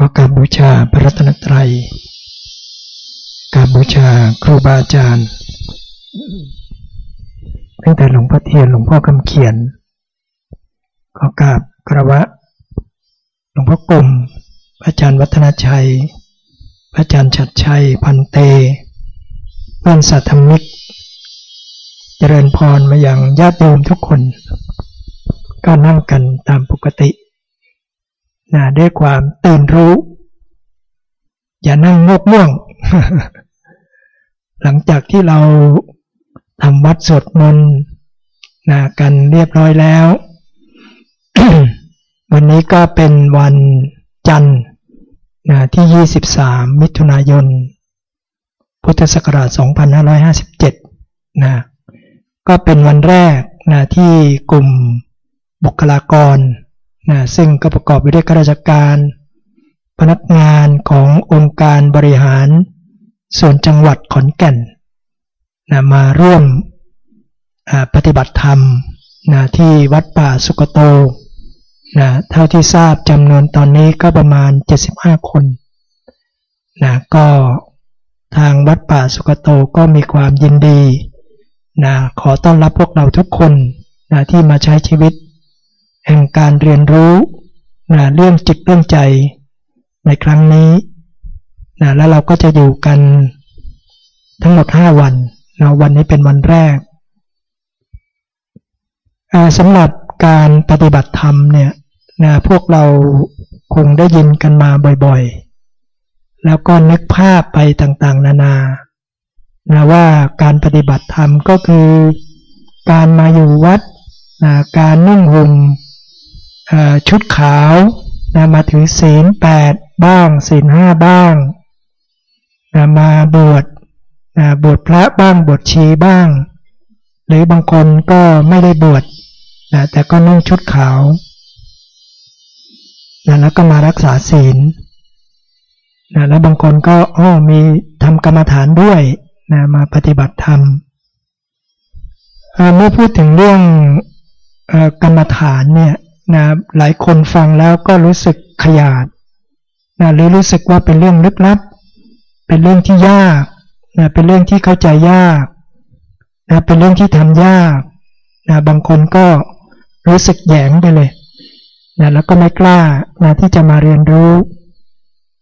ก็การบูชาพระรัตนตรัย การบูชาครูบาอาจารย์ตั้งแต่หลวงพ่อเทียนหลวงพ่อคำเขียนก็กราบกระวะหลวงพ่อกลมอาจารย์วัฒนาชัยอาจารย์ชัดชัย พันเต เพื่อนสัตธมิก เจริญพรมาอย่างญาติโยมทุกคน ก็นั่งกันตามปกติ นะด้วยความตื่นรู้ อย่านั่งงกม่วง หลังจากที่เราทำวัดสวดมนต์นะกันเรียบร้อยแล้ว วันนี้ก็เป็นวันจันทร์นะที่ 23 มิถุนายน พุทธศักราช 2557 นะก็เป็นวันแรกนะที่กลุ่มบุคลากร นะซึ่งก็ประกอบไปด้วยข้าราชการ พนักงานขององค์การบริหาร ส่วนจังหวัดขอนแก่นนะมาร่วมปฏิบัติธรรมนะที่วัดป่าสุกโตนะเท่าที่ทราบจำนวนตอนนี้ก็ประมาณ 75 คนนะก็ทางวัดป่าสุกโตก็มีความยินดีนะขอต้อนรับพวกเราทุกคนนะที่มาใช้ชีวิต แห่งการเรียนรู้นะเรื่องจิตเรื่องใจในครั้งนี้นะแล้วเราก็จะอยู่กันทั้งหมด 5 วันนะวันนี้เป็นวันแรกสำหรับการปฏิบัติธรรมเนี่ยนะพวกเราคงได้ยินกันมาบ่อยๆ แล้วก็นึกภาพไปต่างๆ นานานะว่าการปฏิบัติธรรมก็คือ การมาอยู่วัดนะการนุ่งห่ม ชุดขาวนะมาถือศีลแปดบ้างศีลห้าบ้างนะมาบวชนะบวชพระบ้างบวชชีบ้าง หรือบางคนก็ไม่ได้บวชนะแต่ก็นุ่งชุดขาวนะแล้วก็มารักษาศีลนะแล้วบางคนก็อ้อมีทำกรรมฐานด้วยนะมาปฏิบัติธรรมเมื่อพูดถึงเรื่องกรรมฐานเนี่ย นะหลายคนฟังแล้วก็รู้สึกขยาดนะหรือรู้สึกว่าเป็นเรื่องลึกลับ เป็นเรื่องที่ยากนะเป็นเรื่องที่เข้าใจยากนะเป็นเรื่องที่ทำยากนะบางคนก็รู้สึกแยงไปเลยนะแล้วก็ไม่กล้านะที่จะมาเรียนรู้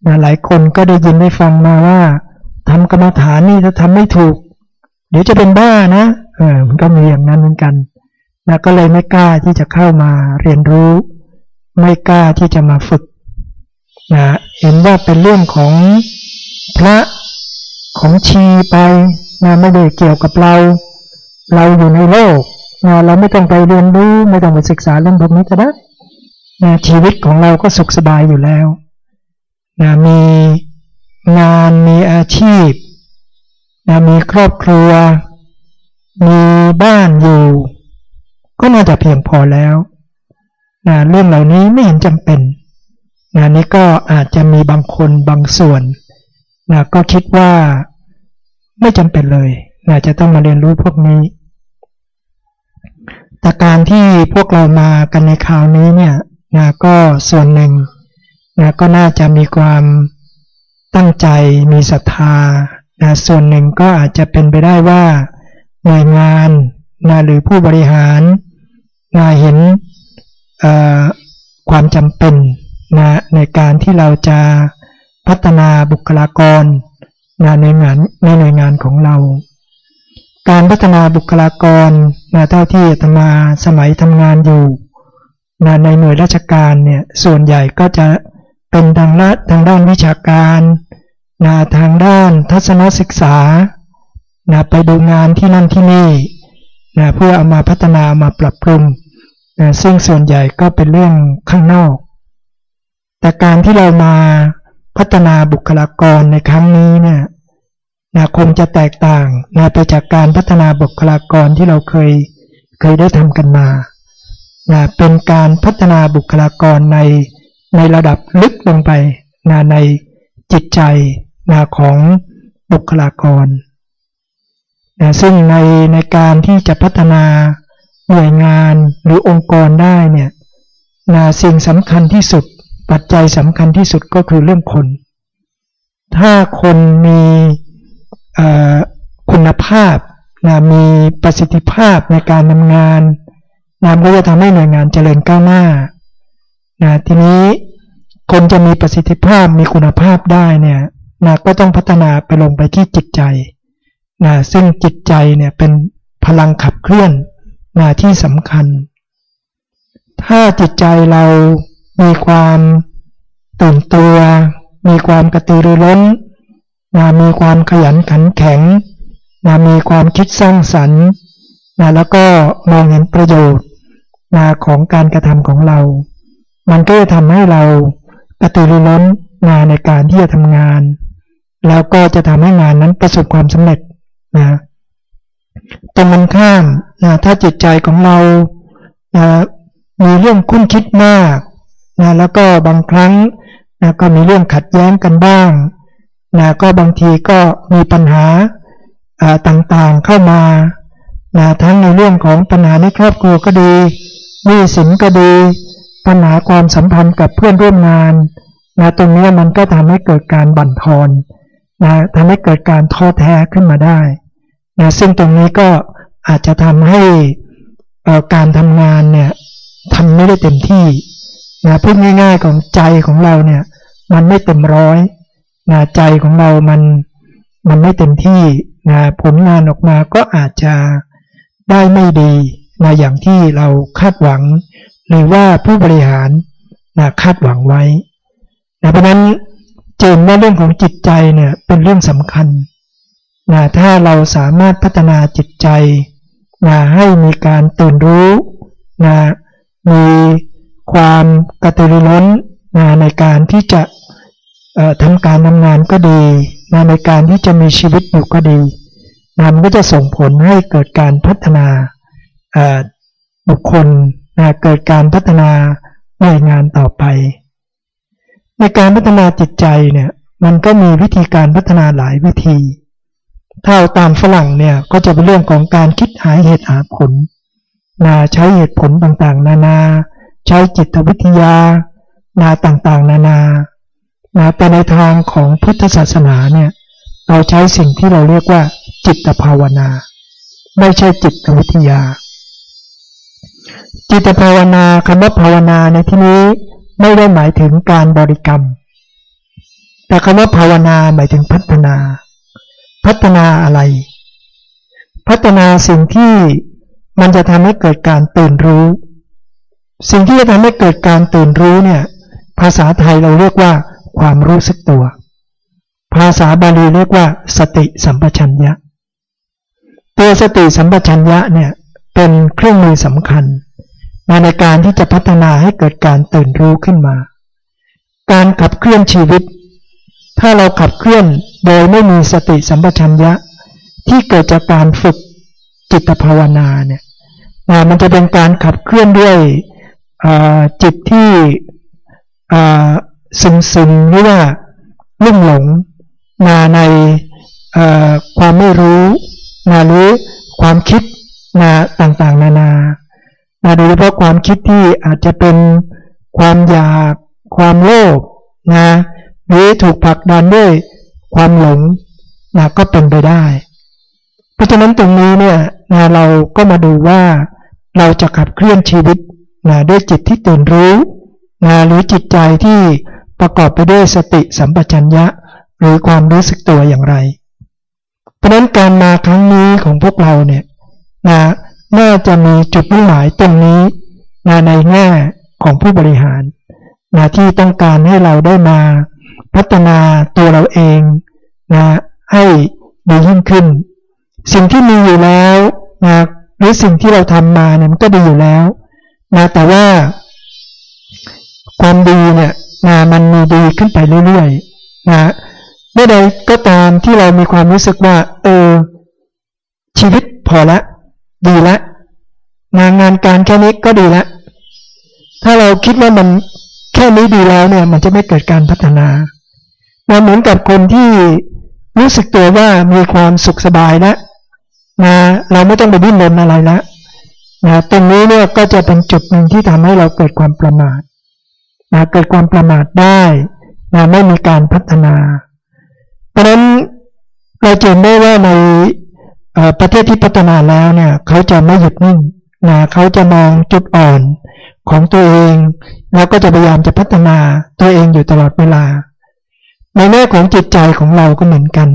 นะหลายคนก็ได้ยินได้ฟังมาว่าทำกรรมฐานนี่ถ้าทำไม่ถูก เดี๋ยวจะเป็นบ้านะเออมันก็มีอย่างนั้นเหมือนกัน นะก็เลยไม่กล้าที่จะเข้ามาเรียนรู้ ไม่กล้าที่จะมาฝึกนะเห็นว่าเป็นเรื่องของพระของชีไปนะไม่ได้เกี่ยวกับเรา เราอยู่ในโลกนะเราไม่ต้องไปเรียนรู้ไม่ต้องไปศึกษาเรื่องพวกนี้ก็ได้นะชีวิตของเราก็สุขสบายอยู่แล้วนะมีงานมีอาชีพนะมีครอบครัว มีบ้านอยู่ ก็น่าจะเพียงพอแล้วนะเรื่องเหล่านี้ไม่เห็นจำเป็นนะนี้ก็อาจจะมีบางคนบางส่วนนะก็คิดว่าไม่จำเป็นเลยนะจะต้องมาเรียนรู้พวกนี้ แต่การที่พวกเรามากันในคราวนี้เนี่ยนะก็ส่วนหนึ่งนะก็น่าจะมีความตั้งใจมีศรัทธานะส่วนหนึ่งก็อาจจะเป็นไปได้ว่าหน่วยงานนะหรือผู้บริหาร นะเห็นความจำเป็นนะในการที่เราจะพัฒนาบุคลากรนะในงานในหน่วยงานของเรา การพัฒนาบุคลากรนะเท่าที่ธรรมาสมัยทำงานอยู่นะในหน่วยราชการเนี่ยส่วนใหญ่ก็จะเป็นทางละทางด้านวิชาการนะทางด้านทัศนศึกษานะไปดูงานที่นั่นที่นี่นะเพื่อเอามาพัฒนามาปรับปรุง นะซึ่งส่วนใหญ่ก็เป็นเรื่องข้างนอก แต่การที่เรามาพัฒนาบุคลากรในครั้งนี้เนี่ยนะคงจะแตกต่างนะไปจากการพัฒนาบุคลากรที่เราเคยเคยได้ทำกันมานะเป็นการพัฒนาบุคลากรในในระดับลึกลงไปนะในจิตใจนะของบุคลากรนะซึ่งในในการที่จะพัฒนา หน่วยงานหรือองค์กรได้เนี่ยนะสิ่งสำคัญที่สุด ปัจจัยสำคัญที่สุดก็คือเรื่องคน ถ้าคนมีคุณภาพนะมีประสิทธิภาพในการทำงานนะก็จะทำให้หน่วยงานเจริญก้าวหน้านะทีนี้คนจะมีประสิทธิภาพมีคุณภาพได้เนี่ยนะก็ต้องพัฒนาไปลงไปที่จิตใจนะซึ่งจิตใจเนี่ยเป็นพลังขับเคลื่อน นะที่สำคัญ ถ้าจิตใจเรามีความตื่นตัว มีความกระตือรือร้นนะมีความขยันขันแข็งนะมีความคิดสร้างสรรค์นะแล้วก็มองเห็นประโยชน์นะของการกระทำของเรา มันก็จะทำให้เรากระตือรือร้นงานในการที่จะทำงาน แล้วก็จะทำให้งานนั้นประสบความสำเร็จนะ ตรงมันข้ามนะถ้าจิตใจของเรานะมีเรื่องคุ้นคิดมากนะแล้วก็บางครั้งนะก็มีเรื่องขัดแย้งกันบ้างนะก็บางทีก็มีปัญหาต่างๆเข้ามานะทั้งในเรื่องของปัญหาในครอบครัวก็ดีหนี้สินก็ดี ปัญหาความสัมพันธ์กับเพื่อนร่วมงานนะตรงนี้มันก็ทำให้เกิดการบั่นทอนนะทำให้เกิดการท้อแท้ขึ้นมาได้ นะซึ่งตรงนี้ก็อาจจะทำให้การทำงานเนี่ยทำไม่ได้เต็มที่นะพูดง่าย ๆของใจของเราเนี่ย มันไม่เต็มร้อยนะใจของเรามันมันไม่เต็มที่นะผลงานออกมาก็อาจจะได้ไม่ดีนะอย่างที่เราคาดหวัง หรือว่าผู้บริหารนะคาดหวังไว้นะเพราะนั้นเจนว่าเรื่องของจิตใจเนี่ยเป็นเรื่องสำคัญ นะถ้าเราสามารถพัฒนาจิตใจนะให้มีการตื่นรู้นะมีความกระตือรือร้นนะในการที่จะทำการทำงานก็ดีนะในการที่จะมีชีวิตอยู่ก็ดีนะมันก็จะส่งผลให้เกิดการพัฒนาบุคคลนะเกิดการพัฒนาหน่วยงานต่อไป ในการพัฒนาจิตใจเนี่ยมันก็มีวิธีการพัฒนาหลายวิธี ถ้าตามฝรั่งเนี่ยก็จะเป็นเรื่องของการคิดหาเหตุหาผลนาใช้เหตุผลต่างๆ นานา ใช้จิตวิทยานาต่างๆ นานานาแต่ในทางของพุทธศาสนาเนี่ยเราใช้สิ่งที่เราเรียกว่า จิตภาวนา ไม่ใช่จิตวิทยา จิตภาวนาคำว่าภาวนาในที่นี้ไม่ได้หมายถึงการบริกรรม แต่คำว่าภาวนาหมายถึงพัฒนา พัฒนาอะไร พัฒนาสิ่งที่มันจะทำให้เกิดการตื่นรู้ สิ่งที่จะทำให้เกิดการตื่นรู้เนี่ย ภาษาไทยเราเรียกว่า ความรู้สึกตัว ภาษาบาลีเรียกว่า สติสัมปชัญญะ ตัวสติสัมปชัญญะเนี่ยเป็นเครื่องมือสำคัญในการที่จะพัฒนาให้เกิดการตื่นรู้ขึ้นมา การขับเคลื่อนชีวิต ถ้าเราขับเคลื่อนโดยไม่มีสติสัมปชัญญะ ที่เกิดจากการฝึกจิตภาวนาเนี่ยนะมันจะเป็นการขับเคลื่อนด้วยจิตที่ซึมซึมหรือว่าลุ่มหลงมาในความไม่รู้นะหรือความคิดนะต่างๆ นานานะโดยเฉพาะความคิดที่อาจจะเป็นความอยาก ความโลภนะ หรือถูกผลักดันด้วยความหลงนะก็เป็นไปได้ เพราะฉะนั้นตรงนี้เนี่ยนะเราก็มาดูว่าเราจะขับเคลื่อนชีวิตนะด้วยจิตที่ตื่นรู้นะหรือจิตใจที่ประกอบไปด้วยสติสัมปชัญญะ หรือความรู้สึกตัวอย่างไร เพราะนั้นการมาครั้งนี้ของพวกเราเนี่ยนะน่าจะมีจุดมุ่งหมายตรงนี้นะในแง่ของผู้บริหารนะที่ต้องการให้เราได้มา พัฒนาตัวเราเองนะให้ดียิ่งขึ้น สิ่งที่มีอยู่แล้วนะหรือสิ่งที่เราทำมาเนี่ยมันก็ดีอยู่แล้วนะแต่ว่าความดีเนี่ยนะมันมีดีขึ้นไปเรื่อยๆนะเมื่อใดก็ตามที่เรามีความรู้สึกว่า เออ ชีวิตพอละ ดีละงานงานการแค่นี้ก็ดีละ ถ้าเราคิดว่ามันแค่นี้ดีแล้วเนี่ย มันจะไม่เกิดการพัฒนา นะเหมือนกับคนที่รู้สึกตัวว่ามีความสุขสบายแล้วนะเราไม่ต้องไปดิ้นรนอะไรแล้วนะตรงนี้เนี่ยก็จะเป็นจุดหนึ่งที่ทำให้เราเกิดความประมาทนะเกิดความประมาทได้นะไม่มีการพัฒนา เพราะฉะนั้นเราจะได้ว่าในประเทศที่พัฒนาแล้วเนี่ยเขาจะไม่หยุดนิ่งนะเขาจะมองจุดอ่อนของตัวเอง แล้วก็จะพยายามจะพัฒนาตัวเองอยู่ตลอดเวลา ในแง่ของจิตใจของเราก็เหมือนกัน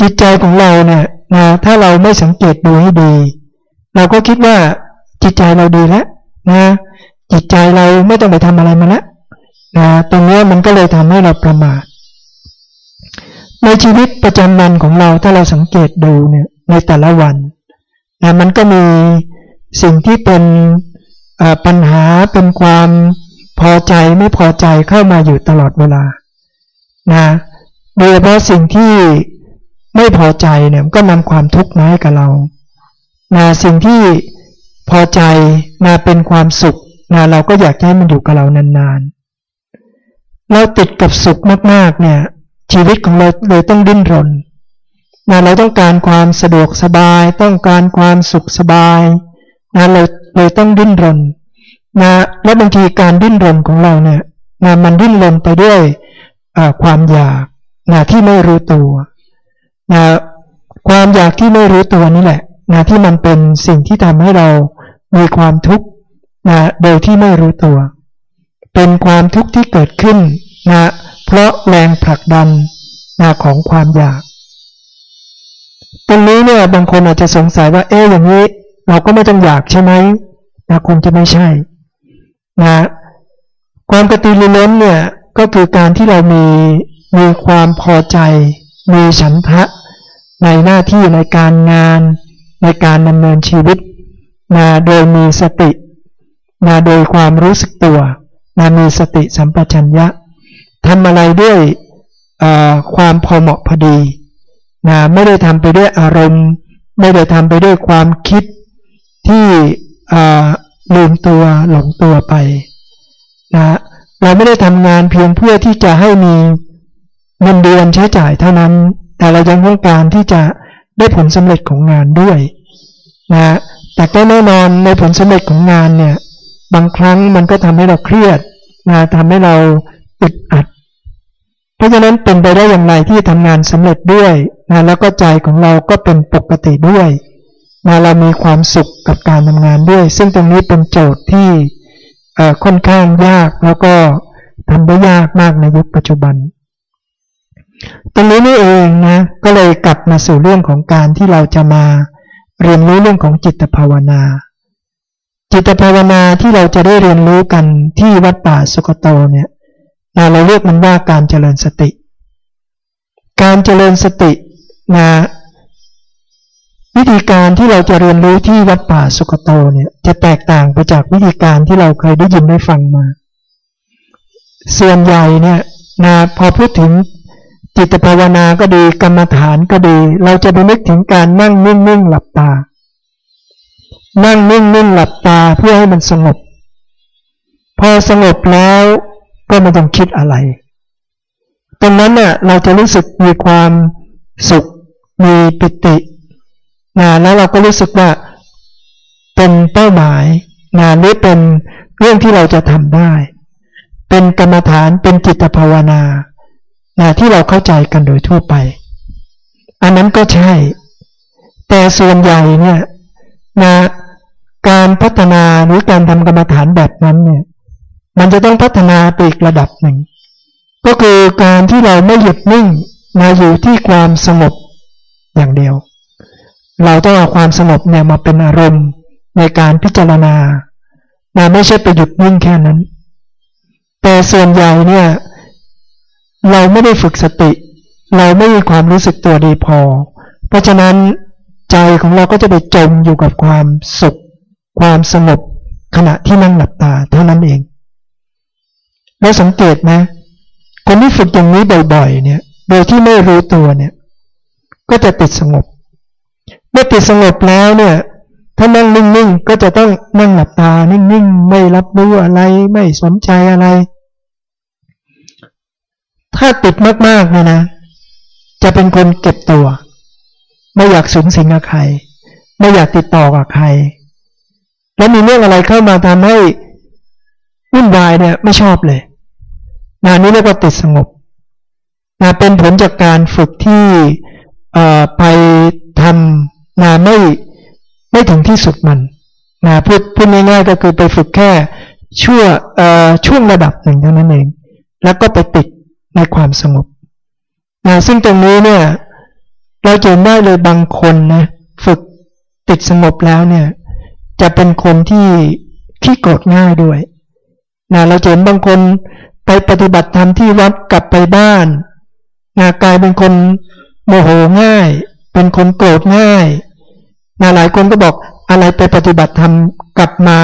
จิตใจของเราเนี่ยนะถ้าเราไม่สังเกตดูให้ดี เราก็คิดว่าจิตใจเราดีแล้วนะจิตใจเราไม่ต้องไปทำอะไรมาแล้วนะตรงนี้มันก็เลยทำให้เราประมาทในชีวิตประจำวันของเราถ้าเราสังเกตดูเนี่ยในแต่ละวันนะมันก็มีสิ่งที่เป็นปัญหาเป็นความพอใจไม่พอใจเข้ามาอยู่ตลอดเวลา นะโดยเฉพาะสิ่งที่ไม่พอใจเนี่ยก็นำความทุกข์มาให้กับเรานะสิ่งที่พอใจมาเป็นความสุขนะเราก็อยากให้มันอยู่กับเรานานๆ เราติดกับสุขมากๆเนี่ยชีวิตของเราเลยต้องดิ้นรนนะเราต้องการความสะดวกสบาย ต้องการความสุขสบายนะเราเลยต้องดิ้นรนนะและบางทีการดิ้นรนของเราเนี่ยนะมันดิ้นรนไปด้วย ความอยากนะที่ไม่รู้ตัวนะความอยากที่ไม่รู้ตัวนี่แหละนะที่มันเป็นสิ่งที่ทำให้เรามีความทุกข์นะโดยที่ไม่รู้ตัว เป็นความทุกข์ที่เกิดขึ้นนะเพราะแรงผลักดันนะของความอยาก ตรงนี้เนี่ยบางคนอาจจะสงสัยว่าเอ๊ะอย่างนี้ เราก็ไม่ต้องอยากใช่ไหมนะคงจะไม่ใช่นะความกระตือรือร้นเนี่ย ก็คือการที่เรามีมีความพอใจ มีฉันทะ ในหน้าที่ในการงาน ในการดำเนินชีวิตมาโดยมีสติ มาโดยความรู้สึกตัวมามีสติสัมปชัญญะทำอะไรด้วยความพอเหมาะพอดีนะไม่ได้ทำไปด้วยอารมณ์ ไม่ได้ทำไปด้วยความคิดที่ลืมตัวหลงตัวไปนะ เราไม่ได้ทำงานเพียงเพื่อที่จะให้มีเงินเดือนใช้จ่ายเท่านั้น แต่เรายังต้องการที่จะได้ผลสำเร็จของงานด้วยนะแต่ก็แน่นอนในผลสำเร็จของงานเนี่ย บางครั้งมันก็ทำให้เราเครียดนะทำให้เราอึดอัด เพราะฉะนั้นเป็นไปได้อย่างไรที่ทำงานสำเร็จด้วยนะแล้วก็ใจของเราก็เป็นปกติด้วยนะเรามีความสุขกับการทำงานด้วย ซึ่งตรงนี้เป็นโจทย์ที่ ค่อนข้างยากแล้วก็ทำได้ยากมากในยุคปัจจุบัน ตรงนี้นี่เองนะก็เลยกลับมาสู่เรื่องของการที่เราจะมาเรียนรู้เรื่องของจิตภาวนา จิตภาวนาที่เราจะได้เรียนรู้กันที่วัดป่าสุกโตเนี่ยเราเรียกมันว่าการเจริญสติ การเจริญสตินะ วิธีการที่เราจะเรียนรู้ที่วัดป่าสุกโตเนี่ยจะแตกต่างไปจากวิธีการที่เราเคยได้ยินได้ฟังมา ส่วนใหญ่เนี่ยนะพอพูดถึงจิตภาวนาก็ดีกรรมฐานก็ดี เราจะไปนึกถึงการนั่งนิ่งๆหลับตา นั่งนิ่งๆหลับตาเพื่อให้มันสงบ พอสงบแล้วก็ไม่ต้องคิดอะไร ตรงนั้นเนี่ยเราจะรู้สึกมีความสุข มีปิติ นะแล้วเราก็รู้สึกว่าเป็นเป้าหมายนะหรือเป็นเรื่องที่เราจะทำได้ เป็นกรรมฐานเป็นจิตภาวนานะที่เราเข้าใจกันโดยทั่วไป อันนั้นก็ใช่ แต่ส่วนใหญ่เนี่ยนะการพัฒนาหรือการทำกรรมฐานแบบนั้นเนี่ย มันจะต้องพัฒนาไปอีกระดับหนึ่ง ก็คือการที่เราไม่หยุดนิ่งมาอยู่ที่ความสงบอย่างเดียว เราต้องเอาความสงบเนี่ยมาเป็นอารมณ์ในการพิจารณานะไม่ใช่ไปหยุดนิ่งแค่นั้น แต่ส่วนใหญ่เนี่ย เราไม่ได้ฝึกสติ เราไม่มีความรู้สึกตัวดีพอ เพราะฉะนั้นใจของเราก็จะไปจมอยู่กับความสุข ความสงบขณะที่นั่งหลับตาเท่านั้นเอง แล้วสังเกตไหมคนที่ฝึกอย่างนี้บ่อยๆ เนี่ย โดยที่ไม่รู้ตัวเนี่ย ก็จะติดสงบ เมื่อติดสงบแล้วเนี่ย ถ้านั่งนิ่งๆก็จะต้องนั่งหลับตานิ่งๆ ไม่รับรู้อะไรไม่สนใจอะไร ถ้าติดมากๆเนี่ยนะ จะเป็นคนเก็บตัว ไม่อยากสูงสิงกับใคร ไม่อยากติดต่อกับใคร แล้วมีเรื่องอะไรเข้ามาทำให้วุ่นวายเนี่ยไม่ชอบเลยงานนี้เรียกว่าติดสงบนะเป็นผลจากการฝึกที่ไปทำ นาไม่ไม่ถึงที่สุดมันนะพูดพูดง่ายๆก็คือไปฝึกแค่ชั่วช่วงระดับหนึ่งเท่านั้นเอง แล้วก็ไปติดในความสงบนะซึ่งตรงนี้เนี่ย เราจะได้เลยบางคนนะฝึกติดสงบแล้วเนี่ย จะเป็นคนที่ขี้โกรธง่ายด้วยนะเราเห็นบางคนไปปฏิบัติธรรมที่วัดกลับไปบ้านนะกลายเป็นคนโมโหง่าย เป็นคนโกรธง่าย นะหลายคนก็บอกอะไรไปปฏิบัติธรรมกลับมา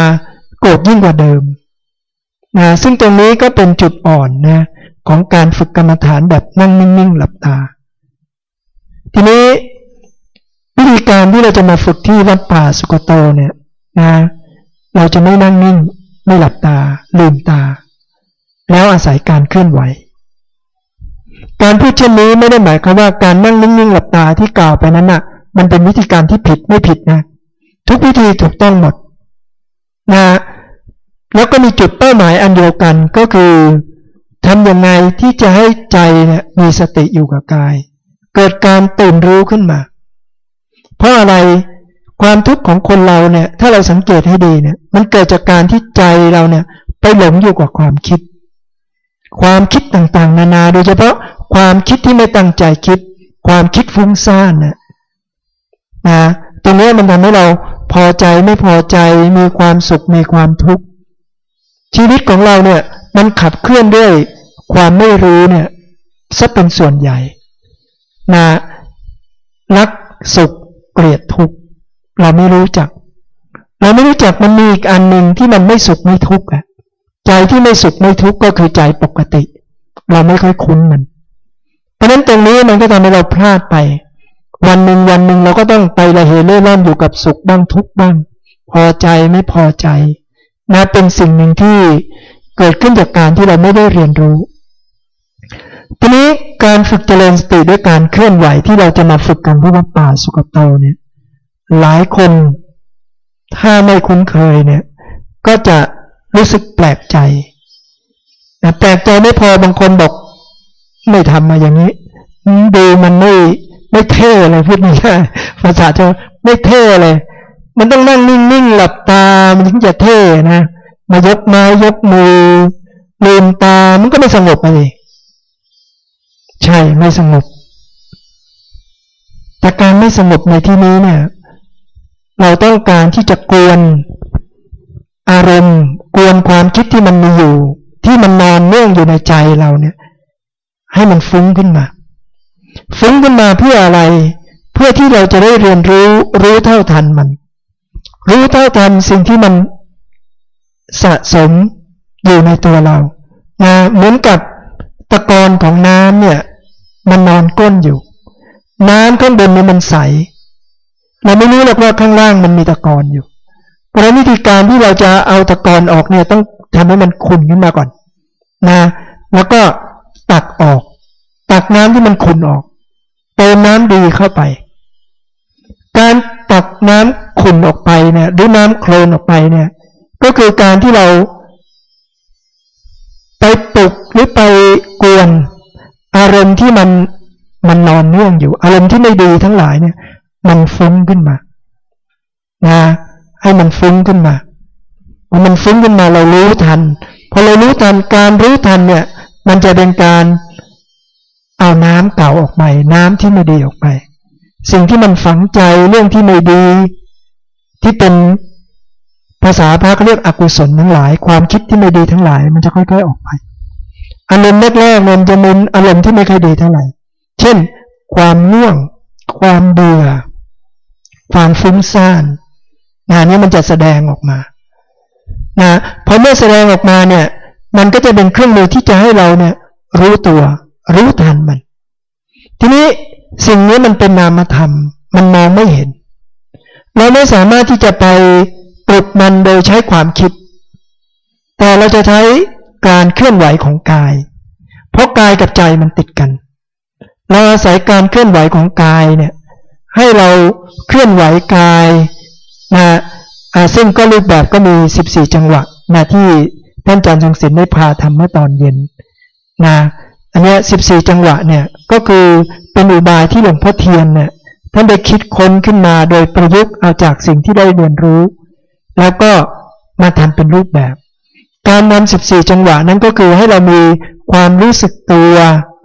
โกรธยิ่งกว่าเดิมนะซึ่งตรงนี้ก็เป็นจุดอ่อนนะของการฝึกกรรมฐานแบบนั่งนิ่งๆหลับตา ทีนี้วิธีการที่เราจะมาฝึกที่วัดป่าสุกโตเนี่ยนะเราจะไม่นั่งนิ่งไม่หลับตา ลืมตา แล้วอาศัยการเคลื่อนไหว การพูดเช่นนี้ไม่ได้หมายความว่าการนั่งนิ่งๆหลับตาที่กล่าวไปนั้นน่ะ มันเป็นวิธีการที่ผิดไม่ผิดนะ ทุกวิธีถูกต้องหมดนะแล้วก็มีจุดเป้าหมายอันเดียวกันก็คือทำยังไงที่จะให้ใจเนี่ยมีสติอยู่กับกาย เกิดการตื่นรู้ขึ้นมา เพราะอะไรความทุกข์ของคนเราเนี่ย ถ้าเราสังเกตให้ดีเนี่ย มันเกิดจากการที่ใจเราเนี่ย ไปหลงอยู่กับความคิด ความคิดต่างๆ นานาโดยเฉพาะความคิดที่ไม่ตั้งใจคิด ความคิดฟุ้งซ่านเนี่ย นะตรงนี้มันทำให้เราพอใจไม่พอใจมีความสุขมีความทุกข์ชีวิตของเราเนี่ยมันขับเคลื่อนด้วยความไม่รู้เนี่ยซะเป็นส่วนใหญ่นะรักสุขเกลียดทุกข์เราไม่รู้จัก เราไม่รู้จักมันมีอีกอันหนึ่งที่มันไม่สุขไม่ทุกข์อะใจที่ไม่สุขไม่ทุกข์ก็คือใจปกติ เราไม่ค่อยคุ้นมัน เพราะนั้นตรงนี้มันก็ทำให้เราพลาดไป วันหนึ่งวันหนึ่งเราก็ต้องไปละเหเล่ร่อนอยู่กับสุขบ้างทุกบ้าง พอใจไม่พอใจ นะเป็นสิ่งหนึ่งที่เกิดขึ้นจากการที่เราไม่ได้เรียนรู้ ทีนี้การฝึกเจริญสติด้วยการเคลื่อนไหวที่เราจะมาฝึกกันที่วัดป่าสุกโตเนี่ย หลายคนถ้าไม่คุ้นเคยเนี่ย ก็จะรู้สึกแปลกใจแปลกใจไม่พอบางคนบอกไม่ทำมาอย่างนี้ ดูมันไม่ ไม่เท่เลยพูดไม่ได้ภาษาจะไม่เท่เลย มันต้องนั่งนิ่งๆหลับตา มันถึงจะเท่นะ มายกไม้ยกมือลืมตา มันก็ไม่สงบเลยใช่ไม่สงบ แต่การไม่สงบในที่นี้เนี่ย เราต้องการที่จะกวนอารมณ์กวนความคิดที่มันมีอยู่ ที่มันนอนเนื่องอยู่ในใจเราเนี่ย ให้มันฟุ้งขึ้นมา ฟุ้งขึ้นมาเพื่ออะไร เพื่อที่เราจะได้เรียนรู้รู้เท่าทันมัน รู้เท่าทันสิ่งที่มันสะสมอยู่ในตัวเรานะเหมือนกับตะกอนของน้ำเนี่ย มันนอนก้นอยู่ น้ำข้างบนเนี่ยมันใส เราไม่รู้หรอกว่าข้างล่างมันมีตะกอนอยู่ เพราะวิธีการที่เราจะเอาตะกอนออกเนี่ยต้องทำให้มันขุ่นขึ้นมาก่อนนะ แล้วก็ตักออก ตักน้ำที่มันขุ่นออก เติมน้ำดีเข้าไป การตักน้ำขุ่นออกไปเนี่ยหรือน้ำโคลนออกไปเนี่ย ก็คือการที่เราไปปลุกหรือไปกวน อารมณ์ที่มันมันนอนเนื่องอยู่ อารมณ์ที่ไม่ดีทั้งหลายเนี่ย มันฟุ้งขึ้นมานะให้มันฟุ้งขึ้นมาพอมันฟุ้งขึ้นมาเรารู้ทันพอเรารู้ทันการรู้ทันเนี่ย มันจะเป็นการเเอาน้ำเก่าออกไปน้ำที่ไม่ดีออกไป สิ่งที่มันฝังใจเรื่องที่ไม่ดี ที่เป็นภาษาพระเขาเรียกอกุศลทั้งหลาย ความคิดที่ไม่ดีทั้งหลาย มันจะค่อยๆออกไปอารมณ์แรกๆมันจะมีอารมณ์ที่ไม่ค่อยดีเท่าไหร่ เช่น ความง่วง ความเบื่อ ความฟุ้งซ่านงานนี้มันจะแสดงออกมานะพอเมื่อแสดงออกมาเนี่ย มันก็จะเป็นเครื่องมือที่จะให้เราเนี่ยรู้ตัว รู้ทันมัน ทีนี้สิ่งนี้มันเป็นนามธรรม มันมองไม่เห็น เราไม่สามารถที่จะไปปลุกมันโดยใช้ความคิด แต่เราจะใช้การเคลื่อนไหวของกาย เพราะกายกับใจมันติดกัน เราอาศัยการเคลื่อนไหวของกายเนี่ย ให้เราเคลื่อนไหวกายนะซึ่งก็รูปแบบก็มี 14 จังหวะนะที่ท่านอาจารย์ทรงศิลป์ได้พาทำเมื่อตอนเย็นนะ อันนี้สิบสี่จังหวะเนี่ยก็คือเป็นอุบายที่หลวงพ่อเทียนเนี่ยท่านได้คิดค้นขึ้นมาโดยประยุกต์เอาจากสิ่งที่ได้เรียนรู้ แล้วก็มาทำเป็นรูปแบบ การนำสิบสี่จังหวะนั้นก็คือให้เรามีความรู้สึกตัว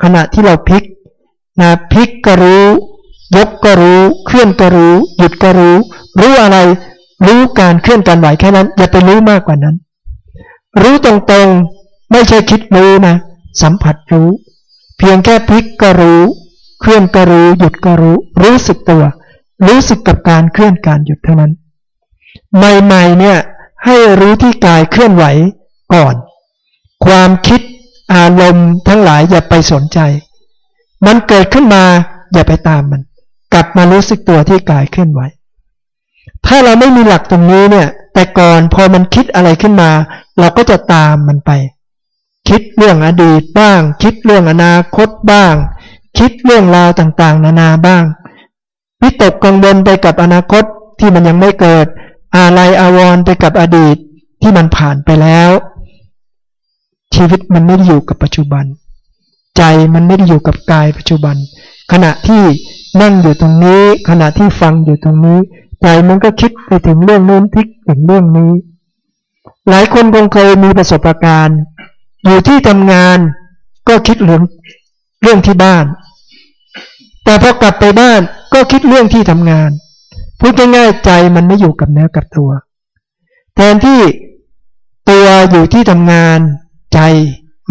ขณะที่เราพลิกนะพลิกก็รู้ยกก็รู้เคลื่อนก็รู้ หยุดก็รู้ รู้อะไร รู้การเคลื่อนการไหวแค่นั้น อย่าไปรู้มากกว่านั้น รู้ตรงๆไม่ใช่คิดรู้นะ สัมผัสรู้ เพียงแค่พลิกก็รู้ เคลื่อนก็รู้ หยุดก็รู้ รู้สึกตัว รู้สึกกับการเคลื่อนการหยุดเท่านั้น ใหม่ๆเนี่ยให้รู้ที่กายเคลื่อนไหวก่อน ความคิดอารมณ์ทั้งหลายอย่าไปสนใจ มันเกิดขึ้นมาอย่าไปตามมัน กลับมารู้สึกตัวที่กายเคลื่อนไหว ถ้าเราไม่มีหลักตรงนี้เนี่ย แต่ก่อนพอมันคิดอะไรขึ้นมา เราก็จะตามมันไป คิดเรื่องอดีตบ้าง คิดเรื่องอนาคตบ้าง คิดเรื่องราวต่างๆ นานาบ้างวิตกกังวลไปกับอนาคตที่มันยังไม่เกิดอะไรอาวรไปกับอดีตที่มันผ่านไปแล้ว ชีวิตมันไม่ได้อยู่กับปัจจุบัน ใจมันไม่ได้อยู่กับกายปัจจุบัน ขณะที่นั่งอยู่ตรงนี้ ขณะที่ฟังอยู่ตรงนี้ ใจมันก็คิดไปถึงเรื่องนู้นทิกถึงเรื่องนี้ หลายคนคงเคยมีประสบการณ์ อยู่ที่ทำงานก็คิดเรื่องเรื่องที่บ้าน แต่พอกลับไปบ้านก็คิดเรื่องที่ทำงาน พูดง่ายๆใจมันไม่อยู่กับเนื้อกับตัว แทนที่ตัวอยู่ที่ทำงาน ใจ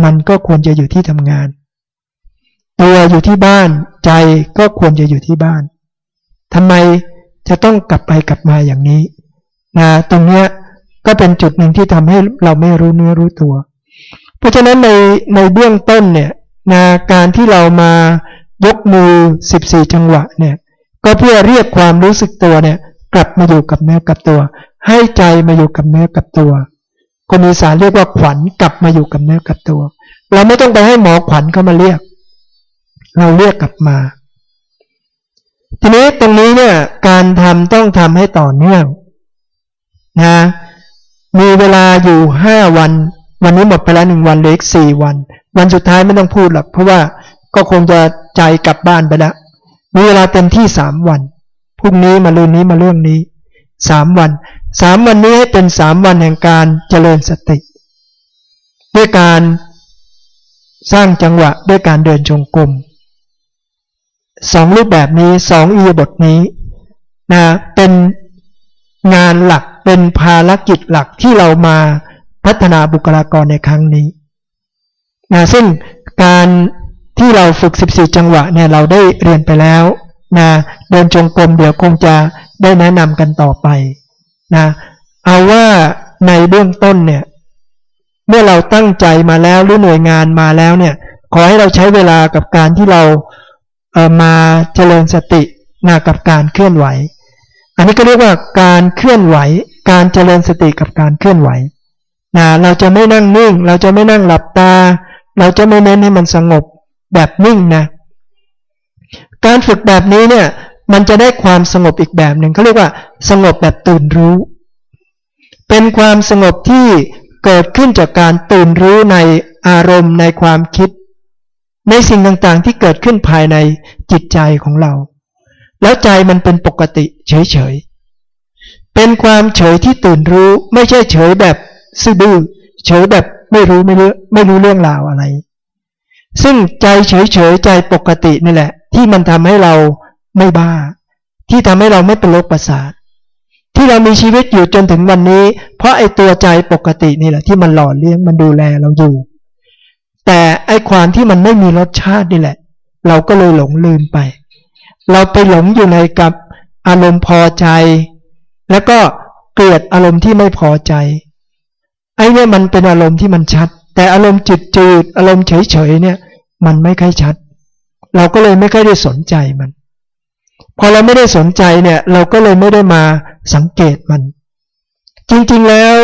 มันก็ควรจะอยู่ที่ทำงาน ตัวอยู่ที่บ้านใจก็ควรจะอยู่ที่บ้านทำไมจะต้องกลับไปกลับมาอย่างนี้นะตรงเนี้ยก็เป็นจุดหนึ่งที่ทำให้เราไม่รู้เนื้อรู้ตัว เพราะฉะนั้นในในเบื้องต้นเนี่ยนะการที่เรามายกมือ 14 จังหวะเนี่ยก็เพื่อเรียกความรู้สึกตัวเนี่ยกลับมาอยู่กับเนื้อกับตัว ให้ใจมาอยู่กับเนื้อกับตัว คนอีสานเรียกว่าขวัญกลับมาอยู่กับเนื้อกับตัว เราไม่ต้องไปให้หมอขวัญเข้ามาเรียก เราเรียกกลับมา ทีนี้ตรงนี้เนี่ยการทำต้องทำให้ต่อเนื่องนะมีเวลาอยู่ห้าวัน วันนี้หมดไปแล้วหนึ่งวันเหลืออีกสี่วัน วันสุดท้ายไม่ต้องพูดหรอกเพราะว่าก็คงจะใจกลับบ้านไปแล้วมีเวลาเต็มที่สามวันพรุ่งนี้มาเรื่องนี้มาเรื่องนี้สามวันสามวันนี้ให้เป็นสามวันแห่งการเจริญสติ ด้วยการสร้างจังหวะด้วยการเดินจงกรมสองรูปแบบนี้สองอีบทนี้นะเป็นงานหลักเป็นภารกิจหลักที่เรามา พัฒนาบุคลากรในครั้งนี้นะซึ่งการที่เราฝึก 14 จังหวะเนี่ยเราได้เรียนไปแล้วนะเดินจงกรมเดี๋ยวคงจะได้แนะนำกันต่อไปนะเอาว่าในเบื้องต้นเนี่ยเมื่อเราตั้งใจมาแล้วหรือหน่วยงานมาแล้วเนี่ยขอให้เราใช้เวลากับการที่เราเออมาเจริญสตินากับการเคลื่อนไหว อันนี้ก็เรียกว่าการเคลื่อนไหว การเจริญสติกับการเคลื่อนไหว นะเราจะไม่นั่งนิ่ง เราจะไม่นั่งหลับตา เราจะไม่เน้นให้มันสงบแบบนิ่งนะ การฝึกแบบนี้เนี่ยมันจะได้ความสงบอีกแบบหนึ่งเขาเรียกว่าสงบแบบตื่นรู้ เป็นความสงบที่เกิดขึ้นจากการตื่นรู้ในอารมณ์ในความคิด ในสิ่งต่างๆที่เกิดขึ้นภายในจิตใจของเรา แล้วใจมันเป็นปกติเฉยๆเป็นความเฉยที่ตื่นรู้ไม่ใช่เฉยแบบ ซื่อบื้อเฉยแบบไม่รู้ไม่รู้ไม่รู้เรื่องราวอะไร ซึ่งใจเฉยๆใจปกตินี่แหละ ที่มันทำให้เราไม่บ้า ที่ทำให้เราไม่เป็นโรคประสาทที่เรามีชีวิตอยู่จนถึงวันนี้ เพราะไอ้ตัวใจปกตินี่แหละ ที่มันหล่อเลี้ยงมันดูแลเราอยู่ แต่ไอ้ความที่มันไม่มีรสชาตินี่แหละ เราก็เลยหลงลืมไป เราไปหลงอยู่ในกับอารมณ์พอใจ แล้วก็เกิดอารมณ์ที่ไม่พอใจ ไอ้เนี่ยมันเป็นอารมณ์ที่มันชัด แต่อารมณ์จืดจืดอารมณ์เฉยเฉยเนี่ย มันไม่ค่อยชัด เราก็เลยไม่ค่อยได้สนใจมัน พอเราไม่ได้สนใจเนี่ย เราก็เลยไม่ได้มาสังเกตมัน จริงๆแล้ว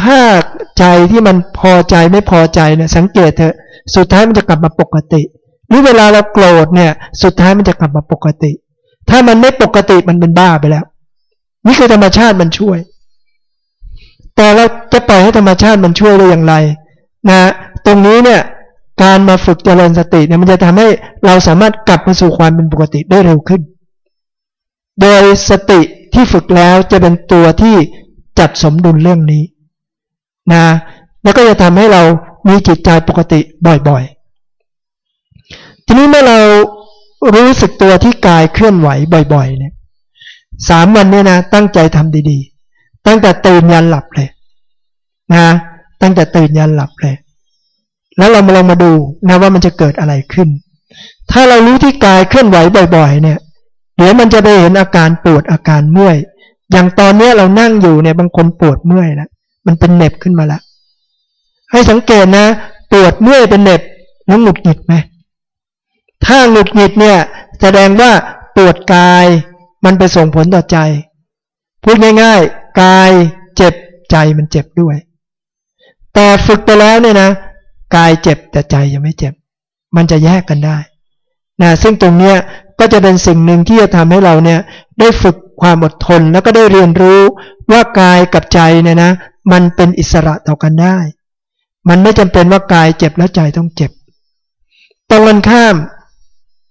ถ้าใจที่มันพอใจไม่พอใจเนี่ยสังเกตเถอะสุดท้ายมันจะกลับมาปกติ หรือเวลาเราโกรธเนี่ย สุดท้ายมันจะกลับมาปกติ ถ้ามันไม่ปกติมันเป็นบ้าไปแล้ว นี่คือธรรมชาติมันช่วย แต่เราจะปล่อยให้ธรรมชาติมันช่วยได้อย่างไรนะตรงนี้เนี่ยการมาฝึกเจริญสติเนี่ยมันจะทำให้เราสามารถกลับมาสู่ความเป็นปกติได้เร็วขึ้น โดยสติที่ฝึกแล้วจะเป็นตัวที่จัดสมดุลเรื่องนี้นะแล้วก็จะทำให้เรามีจิตใจปกติบ่อยๆ ทีนี้เมื่อเรารู้สึกตัวที่กายเคลื่อนไหวบ่อยๆเนี่ยสามวันเนี่ยนะตั้งใจทำดีๆ ตั้งแต่ตื่นยันหลับเลยนะตั้งแต่ตื่นยันหลับเลย แล้วเรามาลองมาดูนะว่ามันจะเกิดอะไรขึ้น ถ้าเรารู้ที่กายเคลื่อนไหวบ่อย ๆ เนี่ย เดี๋ยวมันจะไปเห็นอาการปวดอาการเมื่อย อย่างตอนนี้เรานั่งอยู่เนี่ยบางคนปวดเมื่อยแล้วมันเป็นเน็บขึ้นมาแล้วให้สังเกตนะ ปวดเมื่อยเป็นเน็บแล้วหงุดหงิดไหมถ้าหงุดหงิดเนี่ย แสดงว่าปวดกายมันไปส่งผลต่อใจ พูดง่าย ๆ กายเจ็บใจมันเจ็บด้วย แต่ฝึกไปแล้วเนี่ยนะกายเจ็บแต่ใจยังไม่เจ็บ มันจะแยกกันได้นะซึ่งตรงเนี้ยก็จะเป็นสิ่งหนึ่งที่จะทำให้เราเนี่ยได้ฝึกความอดทนแล้วก็ได้เรียนรู้ว่ากายกับใจเนี่ยนะ มันเป็นอิสระต่อกันได้ มันไม่จำเป็นว่ากายเจ็บแล้วใจต้องเจ็บ ตรงกันข้าม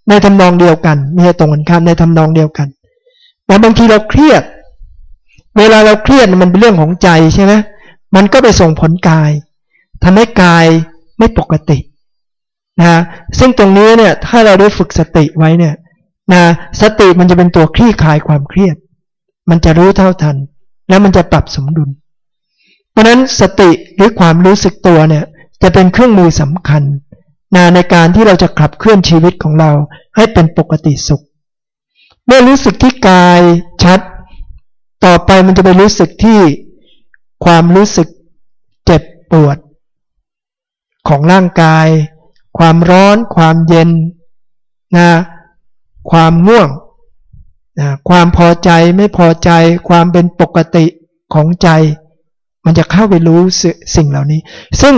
ในทำนองเดียวกันไม่ใช่ตรงกันข้ามในทำนองเดียวกันแต่บางทีเราเครียด เวลาเราเครียดมันเป็นเรื่องของใจใช่ไหมมันก็ไปส่งผลกายทำให้กายไม่ปกตินะซึ่งตรงนี้เนี่ยถ้าเราได้ฝึกสติไว้เนี่ยนะสติมันจะเป็นตัวคลี่คลายความเครียด มันจะรู้เท่าทัน แล้วมันจะปรับสมดุล เพราะนั้นสติหรือความรู้สึกตัวเนี่ยจะเป็นเครื่องมือสำคัญนะในการที่เราจะขับเคลื่อนชีวิตของเราให้เป็นปกติสุข เมื่อรู้สึกที่กายชัด ต่อไปมันจะไปรู้สึกที่ความรู้สึกเจ็บปวด ของร่างกาย ความร้อน ความเย็นนะความง่วงนะความพอใจไม่พอใจ ความเป็นปกติของใจ มันจะเข้าไปรู้สิ่งเหล่านี้ ซึ่ง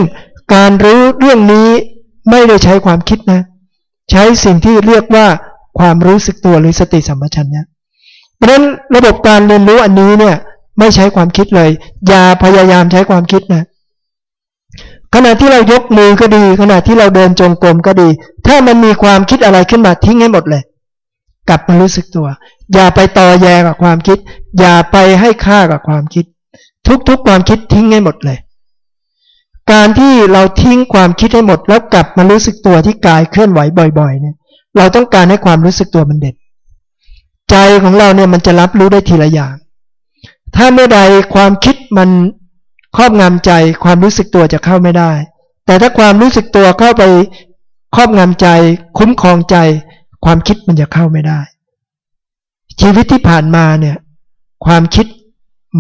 การรู้เรื่องนี้ไม่ได้ใช้ความคิดนะ ใช้สิ่งที่เรียกว่าความรู้สึกตัวหรือสติสัมปชัญญะ ราะฉะนั้นระบบการเรียนรู้อันนี้เนี่ย ไม่ใช้ความคิดเลย อย่าพยายามใช้ความคิดนะ ขณะที่เรายกมือก็ดี ขณะที่เราเดินจงกรมก็ดี ถ้ามันมีความคิดอะไรขึ้นมาทิ้งให้หมดเลย กลับมารู้สึกตัว อย่าไปต่อแยกับความคิด อย่าไปให้ค่ากับความคิด ทุกๆความคิดทิ้งให้หมดเลย การที่เราทิ้งความคิดให้หมด แล้วกลับมารู้สึกตัวที่กายเคลื่อนไหวบ่อย ๆ เนี่ย เราต้องการให้ความรู้สึกตัวมันเด็ด ใจของเราเนี่ยมันจะรับรู้ได้ทีละอย่าง ถ้าเมื่อใดความคิดมันครอบงำใจความรู้สึกตัวจะเข้าไม่ได้ แต่ถ้าความรู้สึกตัวเข้าไปครอบงำใจ คุ้มครองใจ ความคิดมันจะเข้าไม่ได้ ชีวิตที่ผ่านมาเนี่ยความคิด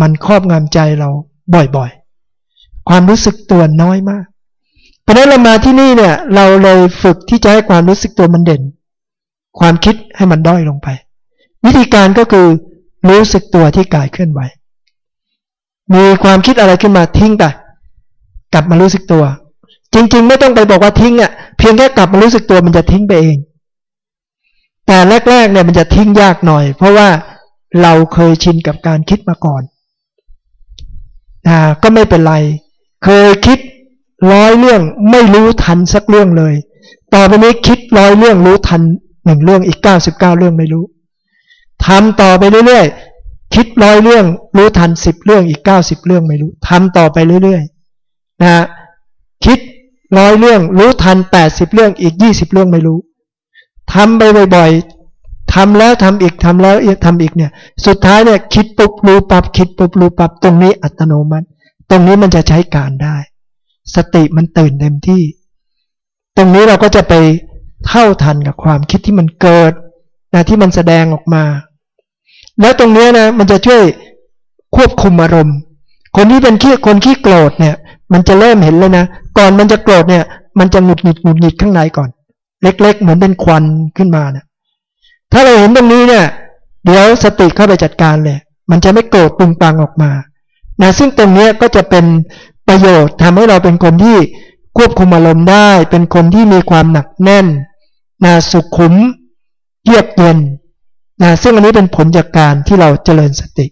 มันครอบงำใจเราบ่อยๆ ความรู้สึกตัวน้อยมาก เพราะนั้นเรามาที่นี่เนี่ยเราเลยฝึกที่จะให้ความรู้สึกตัวมันเด่น ความคิดให้มันด้อยลงไป วิธีการก็คือรู้สึกตัวที่กายเคลื่อนไหว มีความคิดอะไรขึ้นมาทิ้งไปกลับมารู้สึกตัว จริง ๆ ไม่ต้องไปบอกว่าทิ้งอะเพียงแค่กลับมารู้สึกตัวมันจะทิ้งไปเอง แต่แรกๆเนี่ยมันจะทิ้งยากหน่อย เพราะว่าเราเคยชินกับการคิดมาก่อนอ่าก็ไม่เป็นไร เคยคิดร้อยเรื่องไม่รู้ทันสักเรื่องเลย ต่อไปนี้คิดร้อยเรื่องรู้ทันหนึ่งเรื่องอีกเก้าสิบเก้าเรื่องไม่รู้ ทำต่อไปเรื่อยๆ คิดร้อยเรื่อง รู้ทันสิบเรื่องอีกเก้าสิบเรื่องไม่รู้ทำต่อไปเรื่อยๆนะคิดร้อยเรื่อง รู้ทันแปดสิบเรื่องอีกยี่สิบเรื่องไม่รู้ทำไปบ่อยๆทำแล้วทำอีกทำแล้วทำอีกเนี่ย สุดท้ายเนี่ยคิดปุ๊บรู้ปับคิดปุ๊บรู้ปับตรงนี้อัตโนมัติ ตรงนี้มันจะใช้การได้ สติมันตื่นเต็มที่ ตรงนี้เราก็จะไปเท่าทันกับความคิดที่มันเกิด นะที่มันแสดงออกมา แล้วตรงนี้นะมันจะช่วยควบคุมอารมณ์ คนที่เป็นขี้คนขี้โกรธเนี่ย มันจะเริ่มเห็นเลยนะก่อนมันจะโกรธเนี่ย มันจะหงุดหงิดหงุดหงิดข้างในก่อน เล็ก ๆ เหมือนเป็นควันขึ้นมานะถ้าเราเห็นตรงนี้เนี่ยเดี๋ยวสติเข้าไปจัดการเลย มันจะไม่โกรธปุงปังออกมานะซึ่งตรงนี้ก็จะเป็นประโยชน์ทำให้เราเป็นคนที่ควบคุมอารมณ์ได้ เป็นคนที่มีความหนักแน่นนะสุขุม เยือกเย็นนะซึ่งอันนี้เป็นผลจากการที่เราเจริญสติ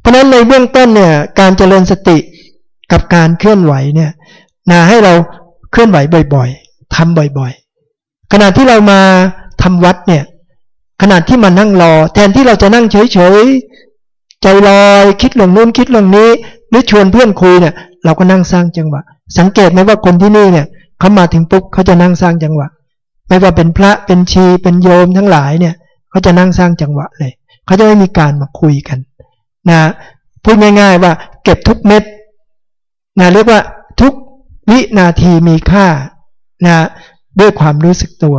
เพราะฉะนั้นในเบื้องต้นเนี่ยการเจริญสติกับการเคลื่อนไหวเนี่ยนะให้เราเคลื่อนไหวบ่อยๆทำบ่อยๆ ขณะที่เรามาทำวัดเนี่ยขณะที่มานั่งรอ แทนที่เราจะนั่งเฉยๆ ใจลอยคิดเรื่องนู้นคิดเรื่องนี้ หรือชวนเพื่อนคุยเนี่ยเราก็นั่งสร้างจังหวะ สังเกตไหมว่าคนที่นี่เนี่ยเขามาถึงปุ๊บเขาจะนั่งสร้างจังหวะ ไม่ว่าเป็นพระเป็นชีเป็นโยมทั้งหลายเนี่ยเขาจะนั่งสร้างจังหวะเลยเขาจะไม่มีการมาคุยกันนะพูดง่ายๆว่า เก็บทุกเม็ดนะเรียกว่าทุกวินาทีมีค่านะด้วยความรู้สึกตัว